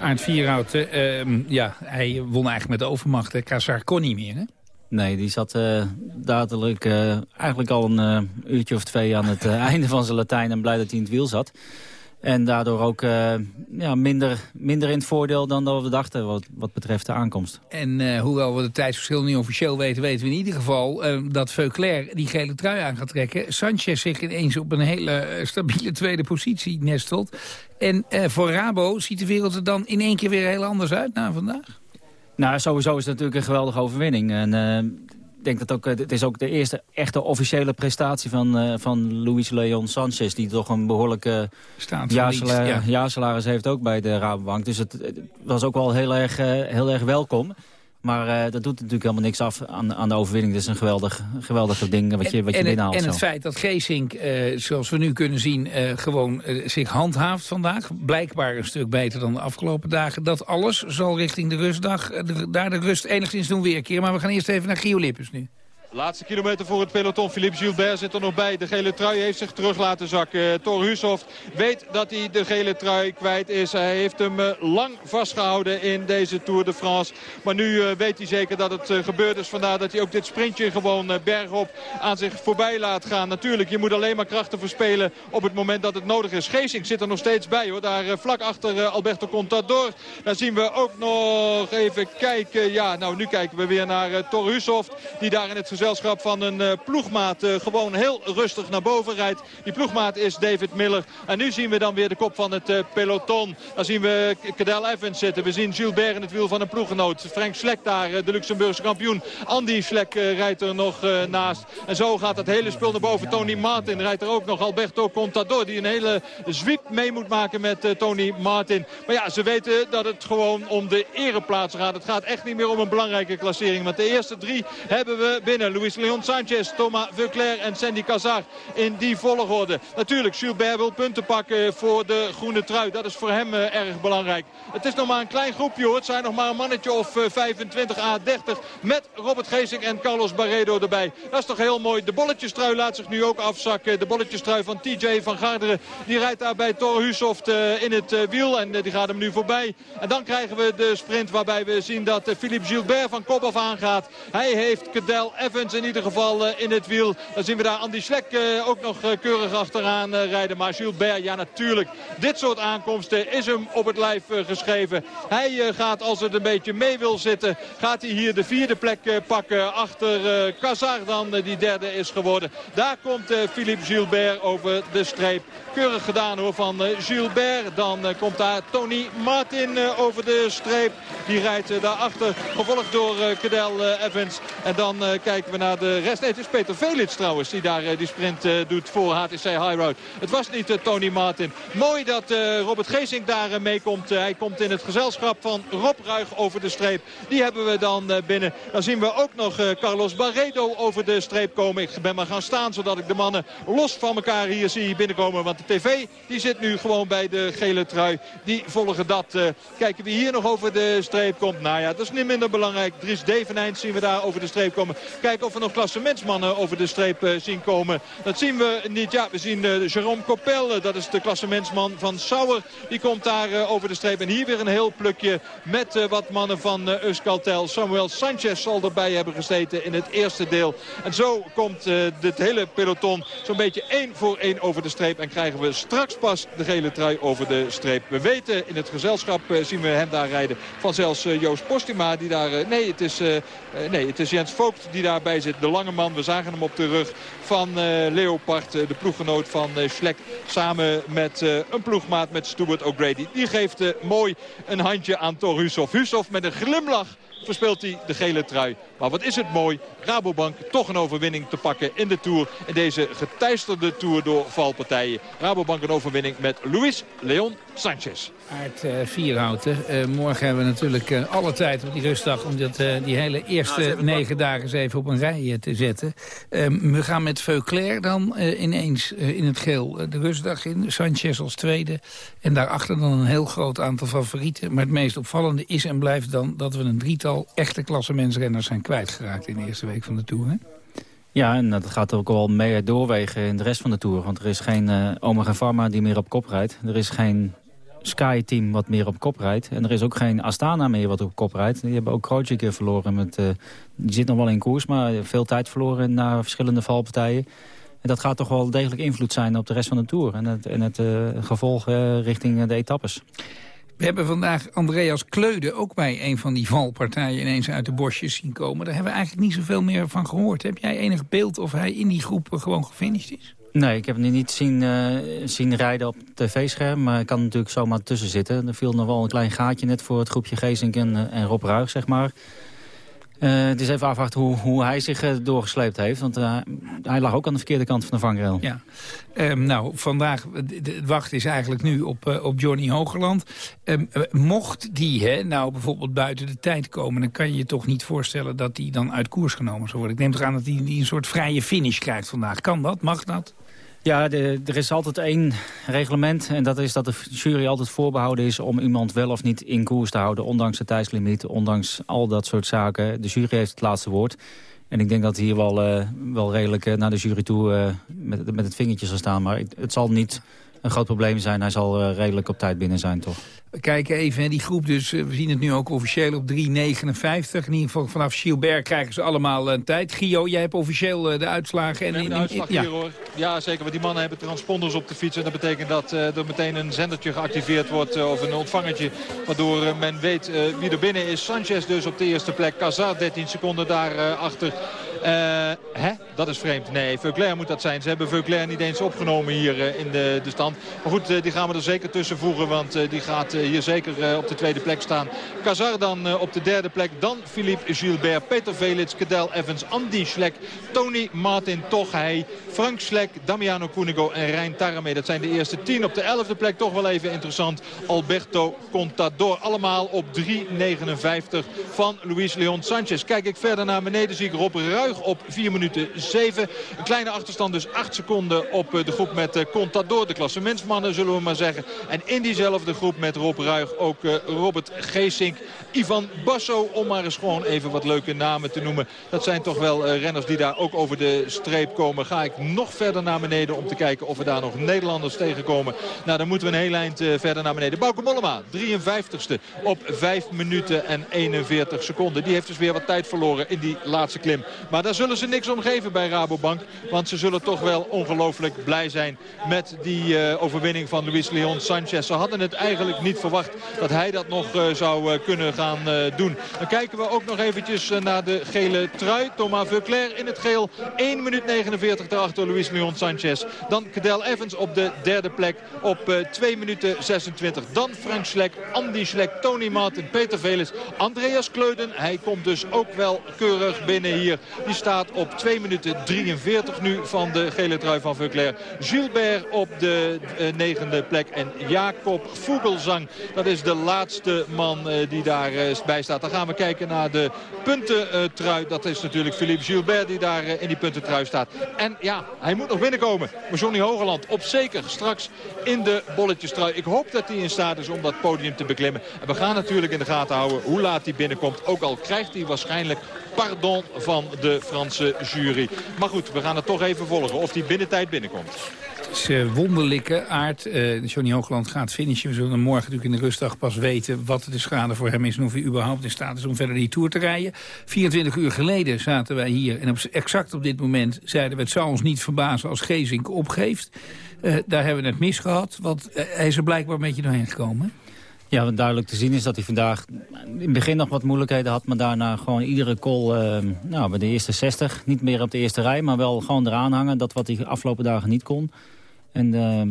Arndt Vierhout, ehm, ja, hij won eigenlijk met overmacht. Kazar kon niet meer, hè? Nee, die zat eh, dadelijk eh, eigenlijk al een eh, uurtje of twee aan het einde van zijn Latijn... en blij dat hij in het wiel zat. En daardoor ook ja, minder, minder in het voordeel dan dat we dachten wat, wat betreft de aankomst. En hoewel we de tijdsverschil niet officieel weten... weten we in ieder geval dat Veuclair die gele trui aan gaat trekken. Sanchez zich ineens op een hele stabiele tweede positie nestelt. En voor Rabo ziet de wereld er dan in één keer weer heel anders uit na vandaag. Nou, sowieso is het natuurlijk een geweldige overwinning. En eh, ik denk dat ook, eh, het is ook de eerste echte officiële prestatie van, eh, van Luis Leon Sanchez... die toch een behoorlijke ja. jaarsalaris heeft ook bij de Rabobank. Dus het, het was ook wel heel erg, heel erg welkom. Maar eh, dat doet natuurlijk helemaal niks af aan, aan de overwinning. Dat is een geweldig, geweldige ding wat je, wat je en, binnenhaalt. en het zo. feit dat Geesink, eh, zoals we nu kunnen zien, eh, gewoon zich handhaaft vandaag. Blijkbaar een stuk beter dan de afgelopen dagen. Dat alles zal richting de rustdag, de- daar de rust enigszins doen weerkeren. Maar we gaan eerst even naar Gio Lippens nu. Laatste kilometer voor het peloton. Philippe Gilbert zit er nog bij. De gele trui heeft zich terug laten zakken. Thor Hushoft weet dat hij de gele trui kwijt is. Hij heeft hem eh, lang vastgehouden in deze Tour de France. Maar nu eh, weet hij zeker dat het eh, gebeurd is. Vandaar dat hij ook dit sprintje gewoon eh, bergop aan zich voorbij laat gaan. Natuurlijk, je moet alleen maar krachten verspelen op het moment dat het nodig is. Geesink zit er nog steeds bij hoor. Daar eh, vlak achter eh, Alberto Contador. Daar zien we ook nog even kijken. Ja, nou nu kijken we weer naar eh, Thor. Die daar in het van een eh, ploegmaat eh, gewoon heel rustig naar boven rijdt. Die ploegmaat is David Miller. En nu zien we dan weer de kop van het eh, peloton. Dan zien we Cadel Evans zitten. We zien Gilbert in het wiel van een ploeggenoot. Frank Slek daar, de Luxemburgse kampioen. Andy Slek rijdt er nog naast. En zo gaat het hele spul naar boven. Tony Martin rijdt er ook nog. Alberto Contador die een hele zwiep mee moet maken met Tony Martin. Maar ja, ze weten dat het gewoon om de ereplaats gaat. Het gaat echt niet meer om een belangrijke klassering. Want de eerste drie hebben we binnen. Luis Leon Sanchez, Thomas Veuclair en Sandy Cazar in die volgorde. Natuurlijk, Gilbert wil punten pakken voor de groene trui. Dat is voor hem eh, erg belangrijk. Het is nog maar een klein groepje hoor. Het zijn nog maar een mannetje of eh, 25 à 30 met Robert Geesink en Carlos Barredo erbij. Dat is toch heel mooi. De bolletjestrui laat zich nu ook afzakken. De bolletjestrui van TJ van Garderen. Die rijdt daar bij Thor eh, in het eh, wiel en eh, die gaat hem nu voorbij. En dan krijgen we de sprint waarbij we zien dat eh, Philippe Gilbert van kop af aangaat. Hij heeft Cadel In ieder geval eh, in het wiel. Dan zien we daar Andy Slek eh, ook nog eh, keurig achteraan rijden. Maar Gilbert, ja natuurlijk, dit soort aankomsten is hem op het lijf geschreven. Hij gaat, als het een beetje mee wil zitten, gaat hij hier de vierde plek pakken. Achter Cazar dan, die derde is geworden. Daar komt Philippe Gilbert over de streep. Keurig gedaan hoor van Gilbert. Dan komt daar Tony Martin over de streep. Die rijdt daarachter, gevolgd door Cadel Evans. En dan kijken kijken we naar de rest. Het is Peter Velits trouwens die daar eh, die sprint eh, doet voor HTC High Road. Het was niet eh, Tony Martin. Mooi dat Robert Geesink daar meekomt. Hij komt in het gezelschap van Rob Ruig over de streep. Die hebben we dan binnen. Dan zien we ook nog Carlos Barredo over de streep komen. Ik ben maar gaan staan zodat ik de mannen los van elkaar hier zie binnenkomen. Want de tv die zit nu gewoon bij de gele trui. Die volgen dat. kijken wie hier nog over de streep komt. Nou ja, dat is niet minder belangrijk. Dries Devenijns zien we daar over de streep komen. Of we nog klassementsmannen over de streep eh, zien komen. Dat zien we niet. Ja, we zien eh Jérôme Coppel. eh, dat is de klassementsman van Sauer. Die komt daar over de streep. En hier weer een heel plukje met wat mannen van Euskaltel. Samuel Sanchez zal erbij hebben gezeten in het eerste deel. En zo komt dit hele peloton zo'n beetje één voor één over de streep. En krijgen we straks pas de gele trui over de streep. We weten in het gezelschap zien we hem daar rijden. Van zelfs Joost Postuma die daar... nee, het is, nee, het is Jens Vogt die daarbij zit. De lange man. We zagen hem op de rug van eh, Leopard. eh, de ploeggenoot van eh Schlek. Samen met eh, een ploegmaat met Stuart O'Grady. Die geeft eh, mooi een handje aan Thor. Hushoff met een glimlach verspeelt hij de gele trui. Maar wat is het mooi. Rabobank toch een overwinning te pakken in de Tour. In deze geteisterde Tour door valpartijen. Rabobank een overwinning met Luis Leon Sanchez. Aard eh Vierhouten. Eh, morgen hebben we natuurlijk eh, alle tijd op die rustdag... om dat, eh, die hele eerste negen dagen eens even op een rij te zetten. Ehm, we gaan met Veuclair dan eh, ineens eh, in het geel eh, de rustdag in. Sanchez als tweede. En daarachter dan een heel groot aantal favorieten. Maar het meest opvallende is en blijft dan... dat we een drietal echte klassementsrenners zijn kwijtgeraakt... in de eerste week van de Tour. Hè? Ja, en dat gaat ook wel mee doorwegen in de rest van de Tour. Want er is geen eh Omega Pharma die meer op kop rijdt. Er is geen Sky-team wat meer op kop rijdt. En er is ook geen Astana meer wat op kop rijdt. Die hebben ook keer verloren. Met, eh, die zit nog wel in koers, maar veel tijd verloren na verschillende valpartijen. En dat gaat toch wel degelijk invloed zijn op de rest van de Tour. En het, en het eh, gevolg eh, richting de etappes. We hebben vandaag Andreas Kleude ook bij een van die valpartijen ineens uit de bosjes zien komen. Daar hebben we eigenlijk niet zoveel meer van gehoord. Heb jij enig beeld of hij in die groep gewoon gefinished is? Nee, ik heb hem niet zien, eh, zien rijden op het tv-scherm. Maar ik kan natuurlijk zomaar tussen zitten. Er viel nog wel een klein gaatje net voor het groepje Geesink en, eh, en Rob Ruig, zeg maar. Eh, het is even afwachten hoe, hoe hij zich doorgesleept heeft. Want hij lag ook aan de verkeerde kant van de vangrail. Ja. Ehm, nou, vandaag, de, de wacht is eigenlijk nu op, op Johnny Hogerland. Ehm, eh, mocht die hè, nou bijvoorbeeld buiten de tijd komen... dan kan je je toch niet voorstellen dat die dan uit koers genomen zou worden. Ik neem toch aan dat hij een soort vrije finish krijgt vandaag. Kan dat? Mag dat? Ja, de, er is altijd één reglement. En dat is dat de jury altijd voorbehouden is om iemand wel of niet in koers te houden. Ondanks de tijdslimiet, ondanks al dat soort zaken. De jury heeft het laatste woord. En ik denk dat hier wel, eh, wel redelijk eh, naar de jury toe eh, met, met het vingertje zal staan. Maar het zal niet een groot probleem zijn. Hij zal eh, redelijk op tijd binnen zijn, toch? We kijken even, hè, die groep dus, eh, we zien het nu ook officieel op 3,59. In ieder geval vanaf Gilbert krijgen ze allemaal een tijd. Gio, jij hebt officieel eh, de uitslagen. En We hebben de uitslag ja. hier hoor. Ja, zeker. Want die mannen hebben transponders op de fiets. En dat betekent dat eh, er meteen een zendertje geactiveerd wordt. eh, of een ontvangertje. Waardoor eh, men weet eh, wie er binnen is. Sanchez dus op de eerste plek. Cazar 13 seconden daarachter. achter. Eh, hè? Dat is vreemd. Nee, Veuclair moet dat zijn. Ze hebben Veuclair niet eens opgenomen hier eh, in de, de stand. Maar goed, eh, die gaan we er zeker tussen voegen. Want die gaat hier zeker op de tweede plek staan. Cazar dan op de derde plek. Dan Philippe Gilbert, Peter Velits, Cadel Evans, Andy Schlek, Tony Martin, toch hij, Frank Schlek, Damiano Cunego en Rijn Tarame. Dat zijn de eerste tien. Op de elfde plek toch wel even interessant. Alberto Contador. Allemaal op 3.59 van Luis Leon Sanchez. Kijk ik verder naar beneden zie ik Rob Op 4 minuten 7. Een kleine achterstand dus 8 seconden op eh, de groep met eh, Contador. De klassementsmannen zullen we maar zeggen. En in diezelfde groep met Rob Ruig ook eh, Robert Geesink. Ivan Basso, om maar eens gewoon even wat leuke namen te noemen. Dat zijn toch wel renners die daar ook over de streep komen. Ga ik nog verder naar beneden om te kijken of we daar nog Nederlanders tegenkomen. Nou, dan moeten we een heel eind verder naar beneden. Bauke Mollema, 53ste op 5 minuten en 41 seconden. Die heeft dus weer wat tijd verloren in die laatste klim. Maar daar zullen ze niks om geven bij Rabobank. Want ze zullen toch wel ongelooflijk blij zijn met die eh, overwinning van Luis Leon Sanchez. Ze hadden het eigenlijk niet verwacht dat hij dat nog eh, zou eh, kunnen gaan doen. Dan kijken we ook nog eventjes naar de gele trui. Thomas Veuclair in het geel. 1 minuut 49 daarachter Luis Leon Sanchez. Dan Cadel Evans op de derde plek op eh, 2 minuten 26. Dan Frank Schlek, Andy Schlek, Tony Martin, Peter Velis, Andreas Kleuden. Hij komt dus ook wel keurig binnen hier Die staat op 2 minuten 43 nu van de gele trui van Veuclair. Gilbert op de eh, negende plek. En Jacob Vogelsang, dat is de laatste man eh, die daarbij bij staat. Dan gaan we kijken naar de puntentrui. Dat is natuurlijk Philippe Gilbert die daar eh, in die puntentrui staat. En ja, hij moet nog binnenkomen. Maar Johnny Hogeland op zeker straks in de bolletjestrui. Ik hoop dat hij in staat is om dat podium te beklimmen. En we gaan natuurlijk in de gaten houden hoe laat hij binnenkomt. Ook al krijgt hij waarschijnlijk pardon van de Franse jury. Maar goed, we gaan het toch even volgen of hij binnen tijd binnenkomt. Het is eh, wonderlijke aard. Eh, Johnny Hoogland gaat finishen. We zullen morgen natuurlijk in de rustdag pas weten wat de schade voor hem is... en of hij überhaupt in staat is om verder die Tour te rijden. 24 uur geleden zaten wij hier en op, exact op dit moment zeiden we... het zou ons niet verbazen als Gezink opgeeft. Eh, daar hebben we het mis gehad, want hij is er blijkbaar een beetje doorheen gekomen. Ja, wat duidelijk te zien is dat hij vandaag in het begin nog wat moeilijkheden had... maar daarna gewoon iedere call eh, nou, bij de eerste 60, niet meer op de eerste rij... maar wel gewoon eraan hangen, dat wat hij de afgelopen dagen niet kon. En eh,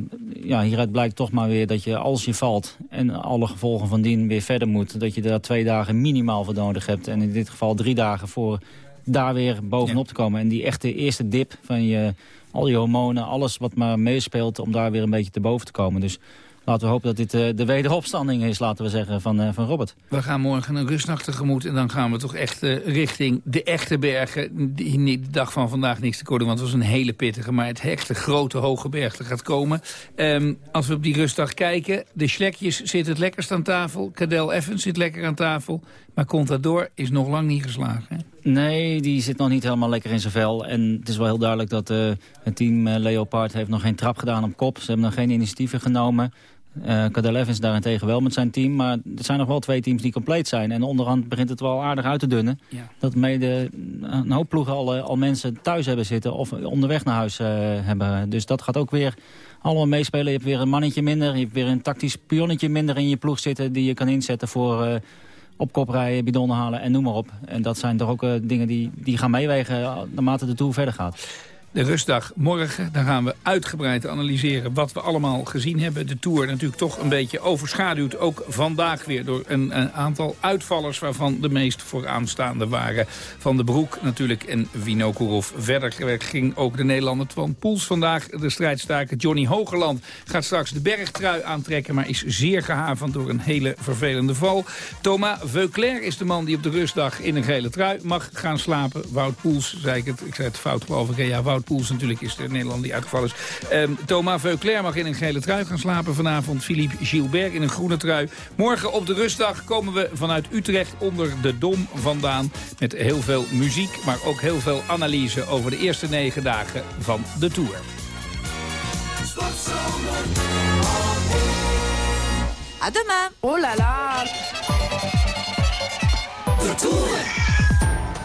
ja, hieruit blijkt toch maar weer dat je als je valt... en alle gevolgen van dien weer verder moet... dat je daar twee dagen minimaal voor nodig hebt. En in dit geval drie dagen voor daar weer bovenop te komen. En die echte eerste dip van je, al je hormonen, alles wat maar meespeelt... om daar weer een beetje te boven te komen. Dus laten we hopen dat dit eh, de wederopstanding is, laten we zeggen, van, eh, van Robert. We gaan morgen een rustnacht tegemoet en dan gaan we toch echt eh, richting de echte bergen. Die niet de dag van vandaag niks te koden, want het was een hele pittige. Maar het echte grote hoge berg dat gaat komen. Ehm, als we op die rustdag kijken, de Schlekjes zit het lekkerst aan tafel. Cadel Evans zit lekker aan tafel. Maar Contador is nog lang niet geslagen. hè? Nee, die zit nog niet helemaal lekker in zijn vel. En het is wel heel duidelijk dat eh, het team eh, Leopard heeft nog geen trap gedaan op kop. Ze hebben nog geen initiatieven genomen. Eh Cadel Evans daarentegen wel met zijn team. Maar er zijn nog wel twee teams die compleet zijn. En onderhand begint het wel aardig uit te dunnen. Ja. Dat mede een hoop ploegen al, al mensen thuis hebben zitten of onderweg naar huis hebben. Dus dat gaat ook weer allemaal meespelen. Je hebt weer een mannetje minder. Je hebt weer een tactisch pionnetje minder in je ploeg zitten... die je kan inzetten voor op kop rijden, bidonnen halen en noem maar op. En dat zijn toch ook eh, dingen die, die gaan meewegen eh, naarmate de Tour verder gaat. De rustdag morgen, dan gaan we uitgebreid analyseren wat we allemaal gezien hebben. De Tour natuurlijk toch een beetje overschaduwd. Ook vandaag weer door een, een aantal uitvallers... waarvan de meest vooraanstaande waren. Van de Broek natuurlijk en Vinokourov. Verder ging ook de Nederlander Twan Poels vandaag de strijd staken. Johnny Hogerland gaat straks de bergtrui aantrekken... maar is zeer gehavend door een hele vervelende val. Thomas Veuclair is de man die op de rustdag in een gele trui mag gaan slapen. Wout Poels, zei ik het, ik zei het fout geloof ik. Ja, Wout Poels natuurlijk is de Nederlander die uitgevallen is. Ehm, Thomas Veuclair mag in een gele trui gaan slapen vanavond. Philippe Gilbert in een groene trui. Morgen op de rustdag komen we vanuit Utrecht onder de Dom vandaan. Met heel veel muziek, maar ook heel veel analyse over de eerste negen dagen van de Tour. À demain. Oh là là. De Tour.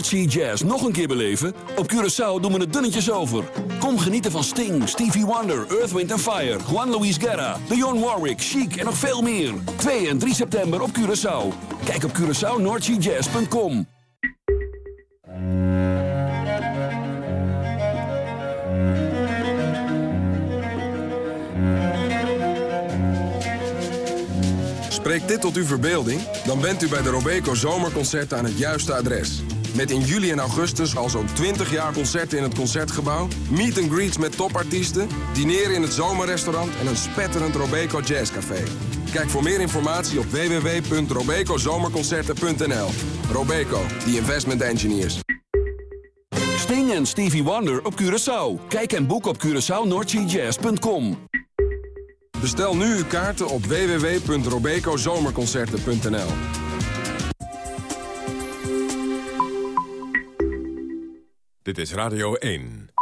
Noordsea Jazz nog een keer beleven? Op Curaçao doen we het dunnetjes over. Kom genieten van Sting, Stevie Wonder, Earth, Wind Fire... Juan Luis Guerra, Dionne Warwick, Chic en nog veel meer. 2 en 3 september op Curaçao. Kijk op CuraçaoNoordseaJazz.com. Spreekt dit tot uw verbeelding? Dan bent u bij de Robeco Zomerconcerten aan het juiste adres. Met in juli en augustus al zo'n 20 jaar concerten in het Concertgebouw... meet and greets met topartiesten, dineren in het zomerrestaurant... en een spetterend Robeco Jazzcafé. Kijk voor meer informatie op www.robecozomerconcerten.nl. Robeco, the investment engineers. Sting en Stevie Wonder op Curaçao. Kijk en boek op CuraçaoNordSeaJazz.com. Bestel nu uw kaarten op www.robecozomerconcerten.nl. Dit is Radio 1.